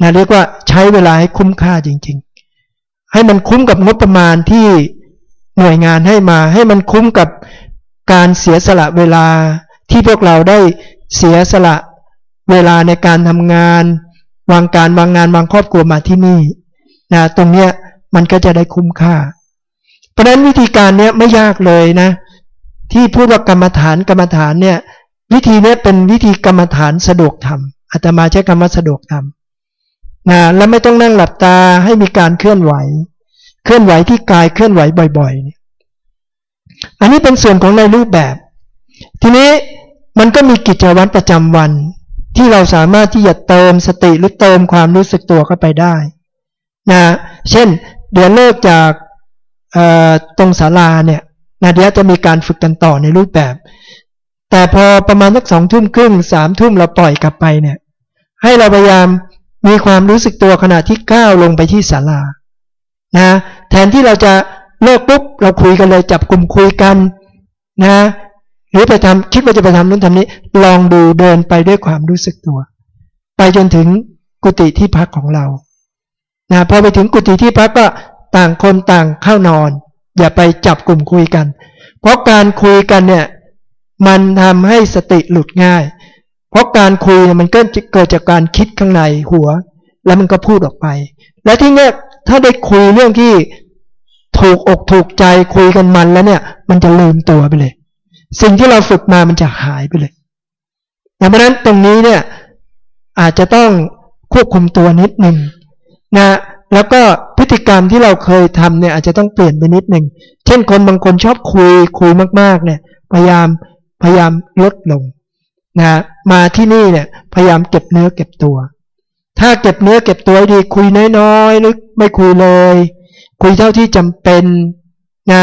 นะเรียกว่าใช้เวลาให้คุ้มค่าจริง ๆ ให้มันคุ้มกับงบประมาณที่หน่วยงานให้มา ให้มันคุ้มกับการเสียสละเวลาที่พวกเราได้เสียสละ เวลาในการทำงาน วางการวางงานวางครอบครัวมาที่นี่นะตรงเนี้ยมันก็จะได้คุ้มค่า เพราะนั้นวิธีการเนี้ยไม่ยากเลยนะ ที่พูดว่ากรรมฐานกรรมฐานเนี่ยวิธีนี้เป็นวิธีกรรมฐานสะดวกทำอาตมาใช้คำว่าสะดวกทำนะแล้วไม่ต้องนั่งหลับตาให้มีการเคลื่อนไหว เคลื่อนไหวที่กายเคลื่อนไหวบ่อยๆนี่อันนี้เป็นส่วนของในรูปแบบ ทีนี้มันก็มีกิจวัตรประจำวัน ที่เราสามารถที่จะเติมสติหรือเติมความรู้สึกตัวเข้าไปได้นะเช่น เดี๋ยวเลิกจากตรงศาลาเนี่ยนาเดียจะมีการฝึกกันต่อในรูปแบบ แต่พอประมาณสักสองทุ่มครึ่งสามทุ่มเราปล่อยกลับไปเนี่ย ให้เราพยายามมีความรู้สึกตัวขณะที่ก้าวลงไปที่ศาลานะแทนที่เราจะเลิกปุ๊บเราคุยกันเลยจับกลุ่มคุยกันนะ หรือไปทำคิดว่าจะไปทำนู้นทำนี้ ลองดูเดินไปด้วยความรู้สึกตัว ไปจนถึงกุฏิที่พักของเรานะพอไปถึงกุฏิที่พักก็ต่างคนต่างเข้านอน อย่าไปจับกลุ่มคุยกัน เพราะการคุยกันเนี่ยมันทำให้สติหลุดง่าย เพราะการคุยมันก็เกิดจากการคิดข้างในหัว แล้วมันก็พูดออกไป และที่เนี้ยถ้าได้คุยเรื่องที่ถูกอกถูกใจคุยกันมันแล้วเนี่ย มันจะลืมตัวไปเลย สิ่งที่เราฝึกมามันจะหายไปเลยดังนั้นตรงนี้เนี่ยอาจจะต้องควบคุมตัวนิดหนึ่งนะแล้วก็พฤติกรรมที่เราเคยทำเนี่ยอาจจะต้องเปลี่ยนไปนิดหนึ่งเช่นคนบางคนชอบคุยคุยมากๆเนี่ยพยายามพยายามลดลงนะมาที่นี่เนี่ยพยายามเก็บเนื้อเก็บตัว ถ้าเก็บเนื้อเก็บตัวดีคุยน้อยๆหรือไม่คุยเลย คุยเท่าที่จำเป็นนะ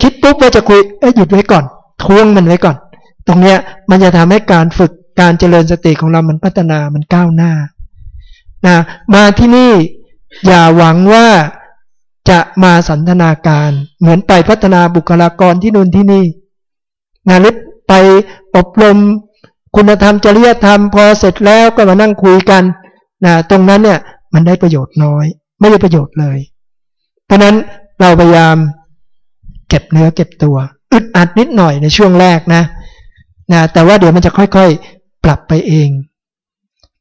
คิดปุ๊บว่าจะคุยเอ้ยหยุดไว้ก่อน ทวงมันไว้ก่อน ตรงเนี้ยมันจะทำให้การฝึกการเจริญสติของเรามันพัฒนามันก้าวหน้านะมาที่นี่อย่าหวังว่าจะมาสันทนาการ เหมือนไปพัฒนาบุคลากรที่นู่นที่นี่นะหรือไปอบรมคุณธรรมจริยธรรมพอเสร็จแล้วก็มานั่งคุยกันนะตรงนั้นเนี่ยมันได้ประโยชน์น้อย ไม่ได้ประโยชน์เลย เพราะนั้นเราพยายามเก็บเนื้อเก็บตัว อึดอัดนิดหน่อยในช่วงแรกนะนะ แต่ว่าเดี๋ยวมันจะค่อยๆ ปรับไปเอง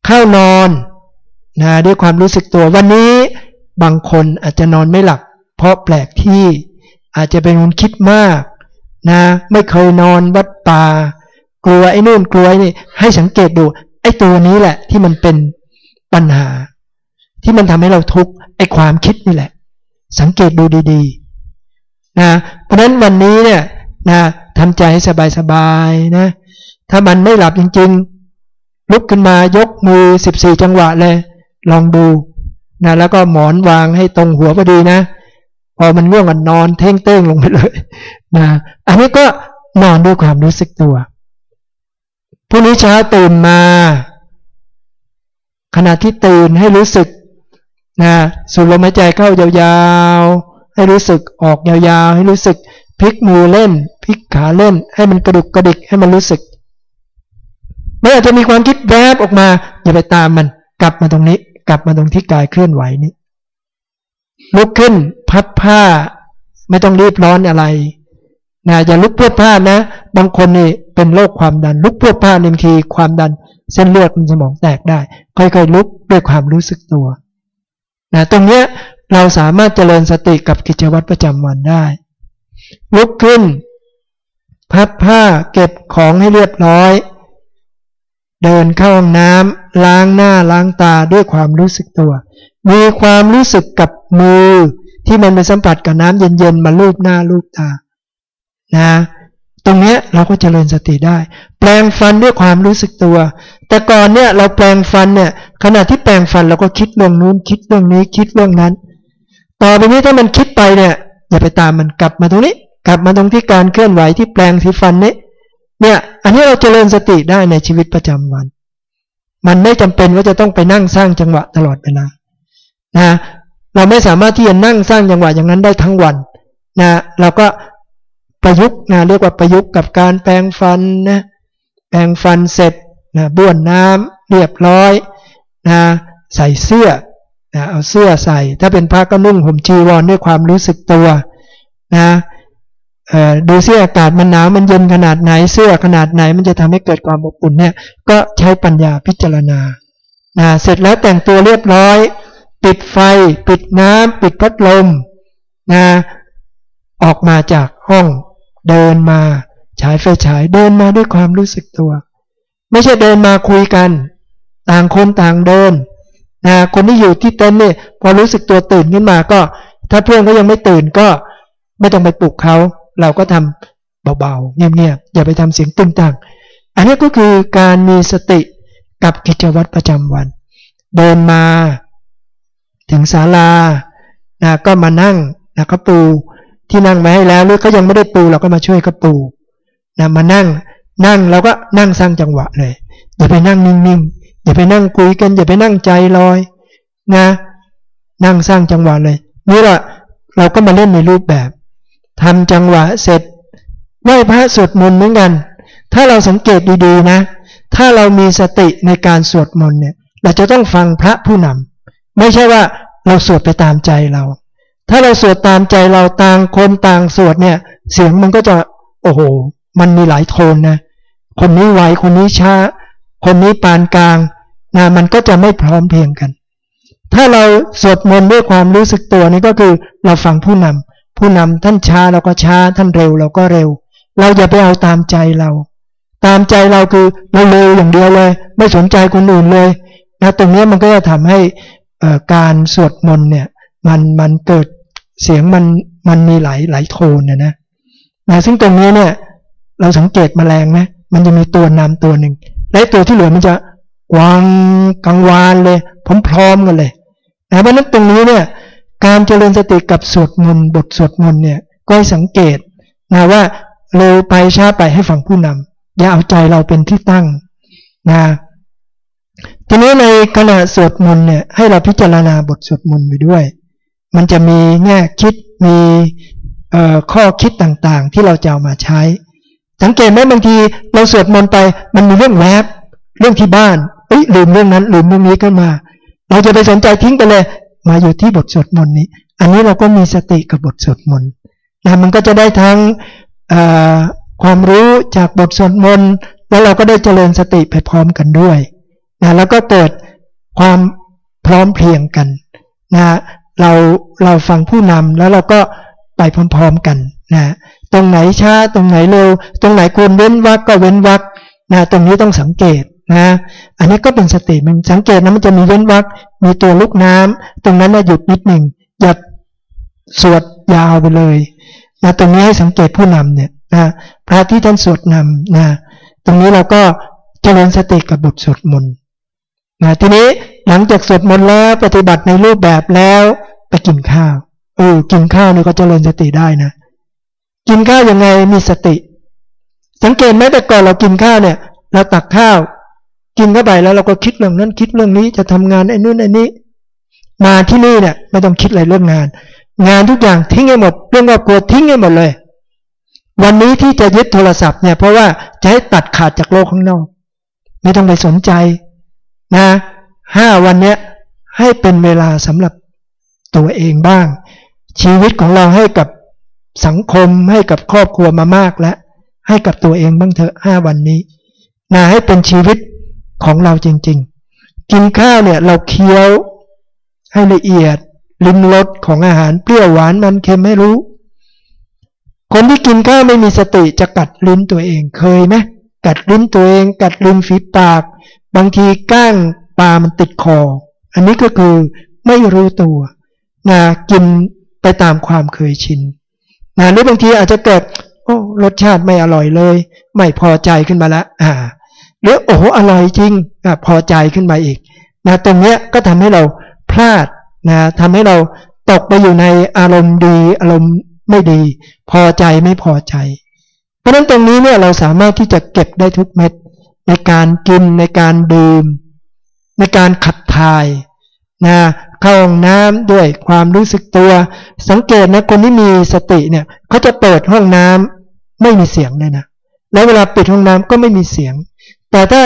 เข้านอนนะด้วยความรู้สึกตัววันนี้บางคนอาจจะนอนไม่หลับ เพราะแปลกที่อาจจะเป็นคนคิดมากนะไม่เคยนอนวัดป่ากลัวไอ้นู่นกลัวนี่ให้สังเกตดู ไอ้ตัวนี้แหละที่มันเป็นปัญหา ที่มันทำให้เราทุกข์ไอ้ความคิดนี่แหละ สังเกตดูดีๆนะเพราะฉะนั้นวันนี้เนี่ย นะทำใจให้สบายๆนะถ้ามันไม่หลับจริง ๆ ลุกขึ้นมายกมือสิบสี่จังหวะเลย ลองดูนะแล้วก็หมอนวางให้ตรงหัวพอดีนะ พอมันง่วงกันนอนเท่งเต้งลงไปเลยนะอันนี้ก็นอนด้วยความรู้สึกตัวพรุ่งนี้เช้าตื่นมา ขณะที่ตื่นให้รู้สึกนะสูดลมหายใจเข้ายาวๆ ให้รู้สึกออกยาวๆ ให้รู้สึก พลิกมือเล่นพลิกขาเล่น ให้มันกระดุกกระดิกให้มันรู้สึกไม่อาจจะมีความคิดแวบออกมา อย่าไปตามมัน กลับมาตรงนี้ กลับมาตรงที่กายเคลื่อนไหวนี้ลุกขึ้น พับผ้า ไม่ต้องรีบร้อนอะไรนะอย่าลุกพวดผ้านะ บางคนนี่เป็นโรคความดัน ลุกพวดผ้าบางทีความดัน เส้นเลือดในสมองแตกได้ ค่อยๆลุกด้วยความรู้สึกตัวนะตรงเนี้ยเราสามารถเจริญสติกับกิจวัตรประจำวันได้ ลุกขึ้น พับผ้าเก็บของให้เรียบร้อย เดินเข้าห้องน้ำล้างหน้าล้างตาด้วยความรู้สึกตัว มีความรู้สึกกับมือที่มันไปสัมผัสกับน้ำเย็นๆมาลูบหน้าลูบตา นะ ตรงเนี้ยเราก็เจริญสติได้ แปลงฟันด้วยความรู้สึกตัว แต่ก่อนเนี่ยเราแปลงฟันเนี่ยขณะที่แปลงฟันเราก็คิดเรื่องนู้นคิดเรื่องนี้คิดเรื่องนั้น ต่อไปนี้ถ้ามันคิดไปเนี่ย อย่าไปตามมันกลับมาตรงนี้ กลับมาตรงที่การเคลื่อนไหวที่แปลงสีฟันนี้เนี่ย อันนี้เราเจริญสติได้ในชีวิตประจำวัน มันไม่จำเป็นว่าจะต้องไปนั่งสร้างจังหวะตลอดเวลานะเราไม่สามารถที่จะนั่งสร้างจังหวะอย่างนั้นได้ทั้งวันนะเราก็ประยุกต์นะเรียกว่าประยุกต์กับการแปรงฟันนะแปรงฟันเสร็จนะบ้วนน้ำเรียบร้อยนะใส่เสื้อ นะเอาเสื้อใส่ ถ้าเป็นพระก็นุ่งห่มจีวรด้วยความรู้สึกตัวนะดูเสื้ออากาศมันหนาวมันเย็นขนาดไหนเสื้อขนาดไหน มันจะทำให้เกิดความอบอุ่นเนี่ยก็ใช้ปัญญาพิจารณานะเสร็จแล้วแต่งตัวเรียบร้อย ปิดไฟ ปิดน้ำปิดพัดลมนะออกมาจากห้องเดินมาฉายไฟฉายเดินมาด้วยความรู้สึกตัว ไม่ใช่เดินมาคุยกัน ต่างคนต่างเดิน นะคนที่อยู่ที่เต็นท์เนี่ยพอรู้สึกตัวตื่นขึ้นมาก็ ถ้าเพื่อนเขายังไม่ตื่นก็ไม่ต้องไปปลุกเขาเราก็ทำเบาๆเงียบๆอย่าไปทำเสียงตึงตังอันนี้ก็คือการมีสติกับกิจวัตรประจำวัน เดินมาถึงศาลานะก็มานั่งนะเขาปูที่นั่งมาให้แล้วหรือเขายังไม่ได้ปูเราก็มาช่วยเขาปูนะมานั่งนั่งเราก็นั่งสร้างจังหวะเลยอย่าไปนั่งนิ่งๆ อย่าไปนั่งคุยกัน อย่าไปนั่งใจลอย นะ นั่งสร้างจังหวะเลย นี่แหละเราก็มาเล่นในรูปแบบทำจังหวะเสร็จไหว้พระสวดมนต์เหมือนกัน ถ้าเราสังเกตดีๆนะ ถ้าเรามีสติในการสวดมนต์เนี่ย เราจะต้องฟังพระผู้นำไม่ใช่ว่าเราสวดไปตามใจเรา ถ้าเราสวดตามใจเราต่างคนต่างสวดเนี่ย เสียงมันก็จะ โอ้โห มันมีหลายโทนนะ คนนี้ไวคนนี้ช้า คนนี้ปานกลางนะมันก็จะไม่พร้อมเพียงกัน ถ้าเราสวดมนต์ด้วยความรู้สึกตัวนี่ก็คือเราฟังผู้นำผู้นำท่านช้าเราก็ช้าท่านเร็วเราก็เร็ว เราอย่าไปเอาตามใจเรา ตามใจเราคือเราเร็วอย่างเดียวเลย ไม่สนใจคนอื่นเลยนะตรงนี้มันก็จะทำให้การสวดมนต์เนี่ยมันมันเกิดเสียงมันมันมีหลายหลายโทนนะนะนะซึ่งตรงนี้เนี่ยเราสังเกตมแมลงไหมมันจะมีตัวนำตัวหนึ่ง และตัวที่เหลือมันจะวางกังวานเลยพร้อมๆกันเลยนะเพราะนั้นตรงนี้เนี่ยการเจริญสติกับสวดมนต์บทสวดมนต์เนี่ยก็ให้สังเกตนะว่าเร็วไปช้าไปให้ฝั่งผู้นำอย่าเอาใจเราเป็นที่ตั้งนะทีนี้ในขณะสวดมนต์เนี่ยให้เราพิจารณาบทสวดมนต์ไปด้วย มันจะมีแง่คิดมีข้อคิดต่างๆ ที่เราจะเอามาใช้ สังเกตไหมบางทีเราสวดมนต์ไป มันมีเรื่องแวบ เรื่องที่บ้านเอ้ยลืมเรื่องนั้นลืมเรื่องนี้ขึ้นมา เราจะไปสนใจทิ้งไปเลย มาอยู่ที่บทสวดมนต์นี้ อันนี้เราก็มีสติกับบทสวดมนต์นะมันก็จะได้ทั้งความรู้จากบทสวดมนต์แล้วเราก็ได้เจริญสติไปพร้อมกันด้วยนะแล้วก็เกิดความพร้อมเพรียงกันนะเราเราฟังผู้นำแล้วเราก็ไปพร้อมๆกันนะ ตรงไหนช้าตรงไหนเร็ว ตรงไหนควรเว้นวักก็เว้นวักนะตรงนี้ต้องสังเกตนะอันนี้ก็เป็นสติมันสังเกตนะมันจะมีเว้นวักมีตัวลูกน้ำตรงนั้นนะหยุดนิดหนึ่งอย่าสวดยาวไปเลยนะตรงนี้ให้สังเกตผู้นำเนี่ยนะพระที่ท่านสวดนำนะตรงนี้เราก็เจริญสติกับบทสวดมนต์นะทีนี้หลังจากสวดมนต์แล้วปฏิบัติในรูปแบบแล้วไปกินข้าวเออกินข้าวนี่ก็เจริญสติได้นะ กินข้าวยังไงมีสติ สังเกตไหมแต่ก่อนเรากินข้าวเนี่ย เราตักข้าว กินเข้าไปแล้วเราก็คิดเรื่องนั้นคิดเรื่องนี้จะทำงานไอ้นู่นไอ้นี้ มาที่นี่เนี่ย ไม่ต้องคิดอะไรเรื่องงาน งานทุกอย่างทิ้งให้หมด เรื่องครอบครัวทิ้งให้หมดเลย วันนี้ที่จะยึดโทรศัพท์เนี่ย เพราะว่าจะให้ตัดขาดจากโลกข้างนอก ไม่ต้องไปสนใจ นะห้าวันเนี้ยให้เป็นเวลาสำหรับตัวเองบ้าง ชีวิตของเราให้กับ สังคมให้กับครอบครัวมามากแล้ว ให้กับตัวเองบ้างเถอะห้าวันนี้นะให้เป็นชีวิตของเราจริง ๆ กินข้าวเนี่ยเราเคี้ยวให้ละเอียด ลิ้มรสของอาหารเปรี้ยวหวานมันเค็มไม่รู้ คนที่กินข้าวไม่มีสติจะกัดลิ้นตัวเองเคยไหมกัดลิ้นตัวเอง กัดลิ้นฝีปาก บางทีก้างปลามันติดคอ อันนี้ก็คือไม่รู้ตัวนะกินไปตามความเคยชิน นะหรือบางทีอาจจะเกิด โอ้รสชาติไม่อร่อยเลย ไม่พอใจขึ้นมาล้วอ่า หรือโอ้อร่อยจริงอพอใจขึ้นมาอีกนะตรงเนี้ยก็ทำให้เราพลาดนะทำให้เราตกไปอยู่ในอารมณ์ดีอารมณ์ไม่ดี พอใจไม่พอใจ เพราะฉะนั้นตรงนี้เนี่ยเราสามารถที่จะเก็บได้ทุกเม็ด ในการกินในการดื่ม ในการขับถ่ายนะ เข้าห้องน้ำด้วยความรู้สึกตัว สังเกตนะคนที่มีสติเนี่ยเขาจะเปิดห้องน้ำไม่มีเสียงเลยนะแล้วเวลาปิดห้องน้ำก็ไม่มีเสียง แต่ถ้า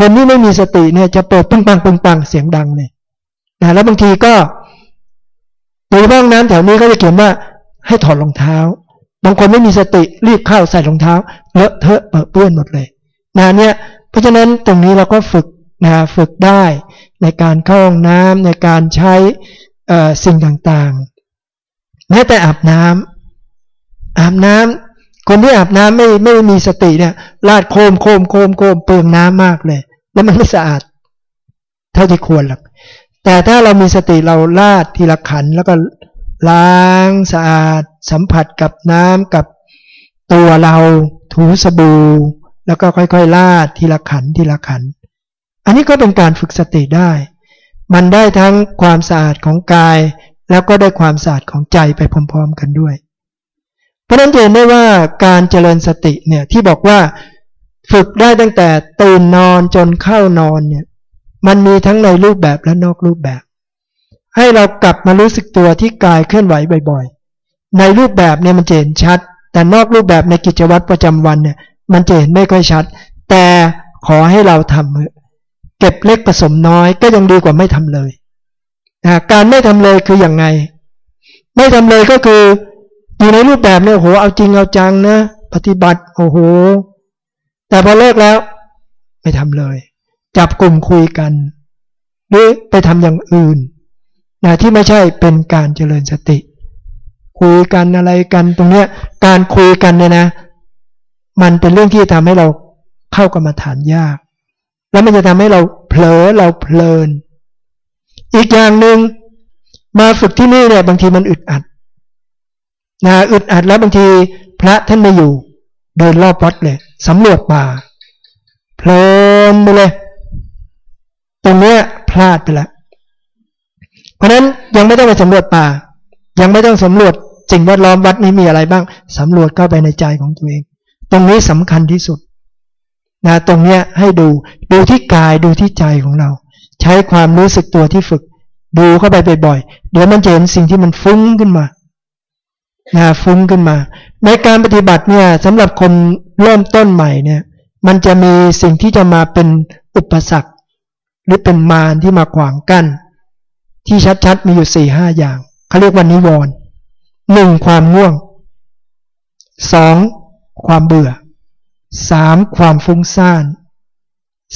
คนที่ไม่มีสติเนี่ยจะเปิดปึ้งปังปึ้งปังเสียงดังเลยนะแล้วบางทีก็โดยห้องน้ำแถวนี้ก็จะเขียนว่าให้ถอดรองเท้า บางคนไม่มีสติรีบเข้าใส่รองเท้าเลอะเทอะเปื้อนหมดเลยนะเนี่ยเพราะฉะนั้นตรงนี้เราก็ฝึก นะฝึกได้ในการเข้าห้องน้ำในการใช้สิ่งต่างๆ แม้แต่อาบน้ำอาบน้ำคนที่อาบน้ำไม่ไม่มีสติเนี่ยลาดโคมโคมโคมโคมเปลืองน้ำมากเลย แล้วมันไม่สะอาด เท่าที่ควรหรอกแต่ถ้าเรามีสติเราลาดทีละขันแล้วก็ล้างสะอาด สัมผัสกับน้ำกับตัวเราถูสบู่แล้วก็ค่อยๆลาดทีละขันทีละขัน อันนี้ก็เป็นการฝึกสติได้ มันได้ทั้งความสะอาดของกาย แล้วก็ได้ความสะอาดของใจไปพร้อม ๆ กันด้วย เพราะนั้นเห็นได้ว่าการเจริญสติเนี่ยที่บอกว่าฝึกได้ตั้งแต่ตื่นนอนจนเข้านอนเนี่ยมันมีทั้งในรูปแบบและนอกรูปแบบ ให้เรากลับมารู้สึกตัวที่กายเคลื่อนไหวบ่อยๆ ในรูปแบบเนี่ยมันเห็นชัด แต่นอกรูปแบบในกิจวัตรประจำวันเนี่ยมันจะเห็นไม่ค่อยชัด แต่ขอให้เราทำ เก็บเล็กผสมน้อยก็ยังดีกว่าไม่ทำเลยนะการไม่ทำเลยคืออย่างไง ไม่ทำเลยก็คืออยู่ในรูปแบบเนี่ยโหเอาจริงเอาจังนะปฏิบัติโอ้โห แต่พอเลิกแล้ว ไม่ทำเลย จับกลุ่มคุยกัน หรือไปทำอย่างอื่นนะที่ไม่ใช่เป็นการเจริญสติ คุยกันอะไรกันตรงเนี้ย การคุยกันเนี่ยนะ มันเป็นเรื่องที่ทำให้เราเข้ากรรมฐานยาก แล้วมันจะทำให้เราเผลอเราเพลิน อีกอย่างหนึ่งมาฝึกที่นี่เนี่ยบางทีมันอึดอัดนะอึดอัดแล้วบางทีพระท่านไม่อยู่ เดินรอบวัดเลยสำรวจป่าเพลินไปเลยตรงเนี้ยพลาดไปแล้วเพราะนั้นยังไม่ต้องไปสำรวจป่า ยังไม่ต้องสำรวจสิ่งแวดล้อมวัดนี้มีอะไรบ้างสำรวจเข้าไปในใจของตัวเอง ตรงนี้สำคัญที่สุด นะตรงเนี้ยให้ดูดูที่กายดูที่ใจของเรา ใช้ความรู้สึกตัวที่ฝึก ดูเข้าไปบ่อยๆเดี๋ยวมันจะเห็นสิ่งที่มันฟุ้งขึ้นมานะฟุ้งขึ้นมา ในการปฏิบัติเนี่ยสำหรับคนเริ่มต้นใหม่เนี่ย มันจะมีสิ่งที่จะมาเป็นอุปสรรค หรือเป็นมารที่มาขวางกัน้น ที่ชัดๆมีอยู่สี่ห้าอย่างเขาเรียกว่านิวรณ์หนึ่งความง่วงสองความเบื่อ สามความฟุ้งซ่าน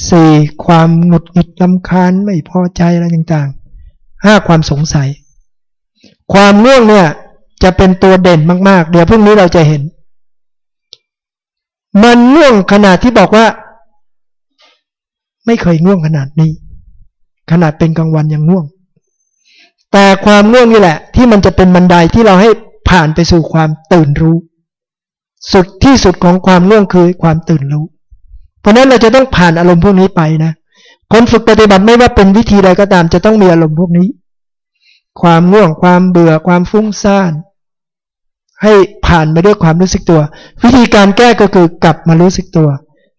สี่ความหงุดหงิดลำคาญไม่พอใจอะไรต่างๆห้าความสงสัย ความง่วงเนี่ยจะเป็นตัวเด่นมากๆ เดี๋ยวพรุ่งนี้เราจะเห็น มันง่วงขนาดที่บอกว่า ไม่เคยง่วงขนาดนี้ ขนาดเป็นกลางวันยังง่วง แต่ความง่วงนี่แหละ ที่มันจะเป็นบันไดที่เราให้ผ่านไปสู่ความตื่นรู้ สุดที่สุดของความง่วงคือความตื่นรู้ เพราะนั้นเราจะต้องผ่านอารมณ์พวกนี้ไปนะคนฝึกปฏิบัติไม่ว่าเป็นวิธีใดก็ตาม จะต้องมีอารมณ์พวกนี้ ความง่วงความเบื่อความฟุ้งซ่าน ให้ผ่านไปด้วยความรู้สึกตัว วิธีการแก้ก็คือกลับมารู้สึกตัว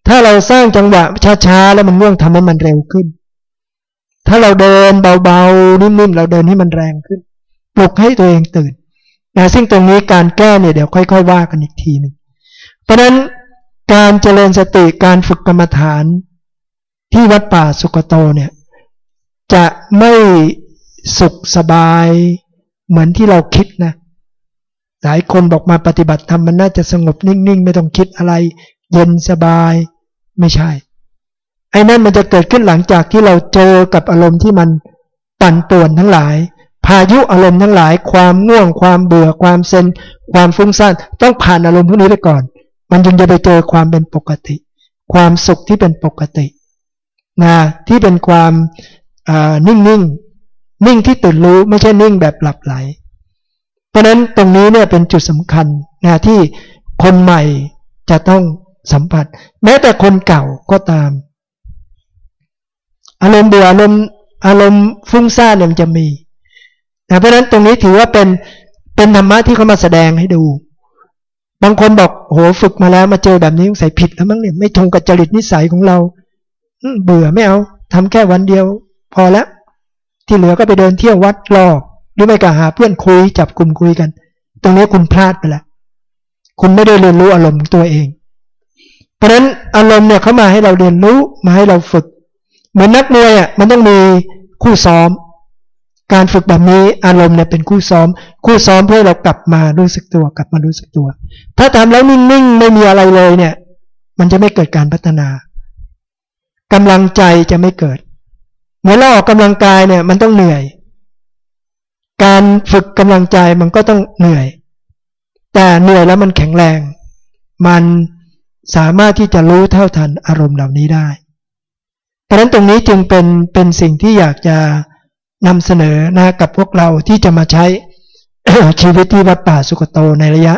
ถ้าเราสร้างจังหวะช้าๆแล้วมันง่วงทำให้มันเร็วขึ้น ถ้าเราเดินเบาๆนิ่มๆเราเดินให้มันแรงขึ้น ปลุกให้ตัวเองตื่น นะซึ่งตรงนี้การแก้เนี่ยเดี๋ยวค่อย ๆ ว่ากันอีกทีหนึ่งเพราะนั้นการเจริญสติการฝึกกรรมฐานที่วัดป่าสุกโตเนี่ยจะไม่สุขสบายเหมือนที่เราคิดนะหลายคนบอกมาปฏิบัติธรรมมันน่าจะสงบนิ่ง ๆ ไม่ต้องคิดอะไร เย็นสบายไม่ใช่ ไอ้นั่นมันจะเกิดขึ้นหลังจากที่เราเจอกับอารมณ์ที่มันปั่นป่วนทั้งหลาย พายุอารมณ์ทั้งหลาย ความง่วง ความเบื่อ ความเซนความฟุ้งซ่านต้องผ่านอารมณ์พวกนี้ไปก่อน มันจึงจะไปเจอความเป็นปกติ ความสุขที่เป็นปกตินะที่เป็นความนิ่งนิ่งนิ่งที่ตื่นรู้ไม่ใช่นิ่งแบบหลับไหล เพราะนั้นตรงนี้เนี่ยเป็นจุดสำคัญนะที่คนใหม่จะต้องสัมผัส แม้แต่คนเก่าก็ตาม อารมณ์เบื่ออารมณ์อารมณ์ฟุ้งซ่านเนี่ยมันจะมี นะเพราะฉะนั้นตรงนี้ถือว่าเป็นเป็นธรรมะที่เขามาแสดงให้ดู บางคนบอกโหฝึกมาแล้วมาเจอแบบนี้ใส่ผิดแล้วมั้งเนี่ยไม่ทงกับจริตนิสัยของเราเบื่อไม่เอาทำแค่วันเดียว พอแล้วที่เหลือก็ไปเดินเที่ยววัดรอหรือไม่ก็หาเพื่อนคุยจับกลุ่มคุยกัน ตรงนี้คุณพลาดไปแล้วคุณไม่ได้เรียนรู้อารมณ์ตัวเอง เพราะฉะนั้นอารมณ์เนี่ยเขามาให้เราเรียนรู้มาให้เราฝึก เหมือนนักมวยอะมันต้องมีคู่ซ้อม การฝึกแบบนี้อารมณ์เนี่ยเป็นคู่ซ้อม คู่ซ้อมเพื่อเรากลับมารู้สึกตัวกลับมารู้สึกตัว ถ้าทำแล้วนิ่งๆไม่มีอะไรเลยเนี่ย มันจะไม่เกิดการพัฒนากำลังใจจะไม่เกิด เหมือนเราออกกำลังกายเนี่ย มันต้องเหนื่อย การฝึกกำลังใจมันก็ต้องเหนื่อย แต่เหนื่อยแล้วมันแข็งแรง มันสามารถที่จะรู้เท่าทันอารมณ์เหล่านี้ได้ เพราะฉะนั้นตรงนี้จึงเป็นเป็นสิ่งที่อยากจะ นำเสนอนะกับพวกเราที่จะมาใช้ชีวิตที่วัดป่าสุกโตในระยะ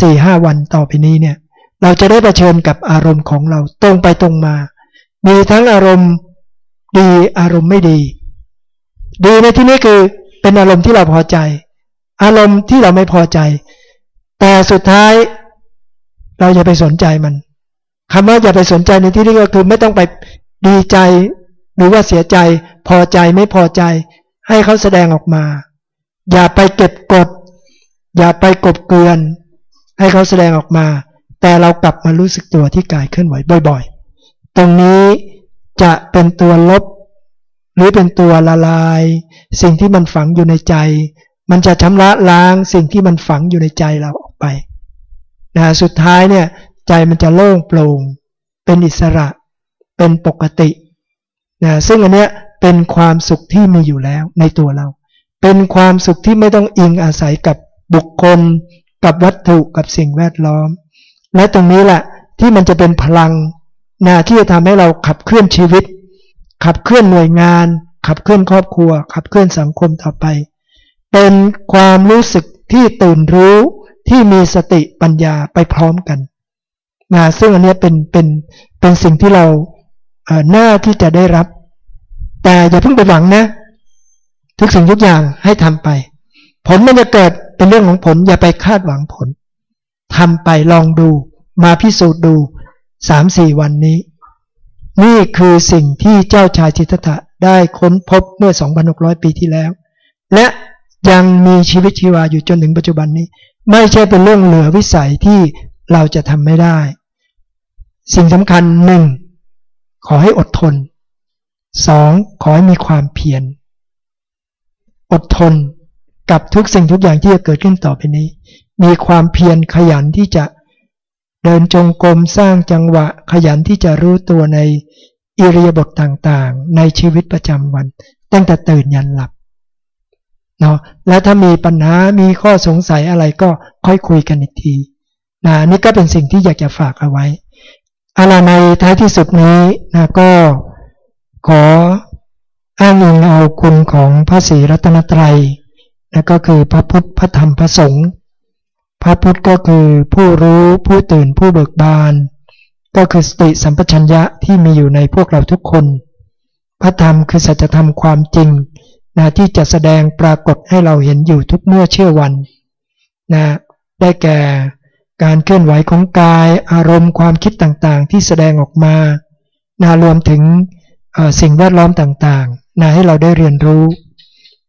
สี่ห้าวันต่อไปนี้เนี่ย เราจะได้ประชิญกับอารมณ์ของเราตรงไปตรงมา มีทั้งอารมณ์ดีอารมณ์ไม่ดี ดีในที่นี้คือเป็นอารมณ์ที่เราพอใจ อารมณ์ที่เราไม่พอใจ แต่สุดท้าย เราอย่าไปสนใจมันคำว่าอย่าไปสนใจในที่นี้ก็คือไม่ต้องไปดีใจ หรือว่าเสียใจพอใจไม่พอใจ ให้เขาแสดงออกมา อย่าไปเก็บกด อย่าไปกบเกลือน ให้เขาแสดงออกมา แต่เรากลับมารู้สึกตัวที่กายเคลื่อนไหวบ่อย ๆ ตรงนี้จะเป็นตัวลบ หรือเป็นตัวละลาย สิ่งที่มันฝังอยู่ในใจ มันจะชำระล้างสิ่งที่มันฝังอยู่ในใจเราออกไปนะสุดท้ายเนี่ยใจมันจะโล่งโปร่งเป็นอิสระ เป็นปกติ นะซึ่งอันเนี้ยเป็นความสุขที่มีอยู่แล้วในตัวเรา เป็นความสุขที่ไม่ต้องอิงอาศัยกับบุคคล กับวัตถุกับสิ่งแวดล้อม และตรงนี้แหละที่มันจะเป็นพลังนะที่จะทำให้เราขับเคลื่อนชีวิต ขับเคลื่อนหน่วยงาน ขับเคลื่อนครอบครัว ขับเคลื่อนสังคมต่อไป เป็นความรู้สึกที่ตื่นรู้ที่มีสติปัญญาไปพร้อมกันนะซึ่งอันนี้เป็นเป็นเป็นสิ่งที่เรา หน้าที่จะได้รับ แต่อย่าเพิ่งไปหวังนะ ทุกสิ่งทุกอย่างให้ทำไป ผลมันจะเกิดเป็นเรื่องของผล อย่าไปคาดหวังผลทำไปลองดู มาพิสูจน์ดูสามสี่วันนี้ นี่คือสิ่งที่เจ้าชายจิตตะได้ค้นพบเมื่อ 2,600 ปีที่แล้ว และยังมีชีวิตชีวาอยู่จนถึงปัจจุบันนี้ ไม่ใช่เป็นเรื่องเหลือวิสัยที่เราจะทำไม่ได้ สิ่งสำคัญหนึ่ง ขอให้อดทนสองขอให้มีความเพียร อดทนกับทุกสิ่งทุกอย่างที่จะเกิดขึ้นต่อไปนี้ มีความเพียรขยันที่จะเดินจงกรมสร้างจังหวะขยันที่จะรู้ตัวในอิริยาบถต่างๆ ในชีวิตประจำวัน ตั้งแต่ตื่นยันหลับเนาะแล้วถ้ามีปัญหามีข้อสงสัยอะไรก็ค่อยคุยกันอีกทีนะนี่ก็เป็นสิ่งที่อยากจะฝากเอาไว้ อะไรในท้ายที่สุดนี้นะก็ขออ้างอิงเอาคุณของพระศรีรัตนตรัยนะก็คือพระพุทธพระธรรมพระสงฆ์พระพุทธก็คือผู้รู้ผู้ตื่นผู้เบิกบาน ก็คือสติสัมปชัญญะที่มีอยู่ในพวกเราทุกคน พระธรรมคือสัจธรรมความจริงนะที่จะแสดงปรากฏให้เราเห็นอยู่ทุกเมื่อเชื่อวันนะได้แก่ การเคลื่อนไหวของกายอารมณ์ความคิดต่างๆ ที่แสดงออกมานะรวมถึงสิ่งแวดล้อมต่างๆนะให้เราได้เรียนรู้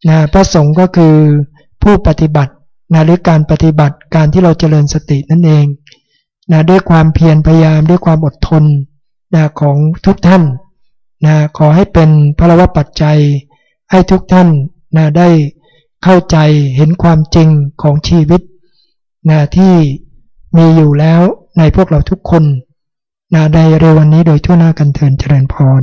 นะพระสงฆ์ก็คือผู้ปฏิบัตินะหรือการปฏิบัติการที่เราเจริญสตินั่นเองนะด้วยความเพียรพยายามด้วยความอดทนนะของทุกท่านนะขอให้เป็นพระวปัจจัย ให้ทุกท่านนะได้เข้าใจเห็นความจริงของชีวิตนะที่ มีอยู่แล้วในพวกเราทุกคน นาในเร็ววันนี้โดยทั่วหน้ากันเทินเจริญพร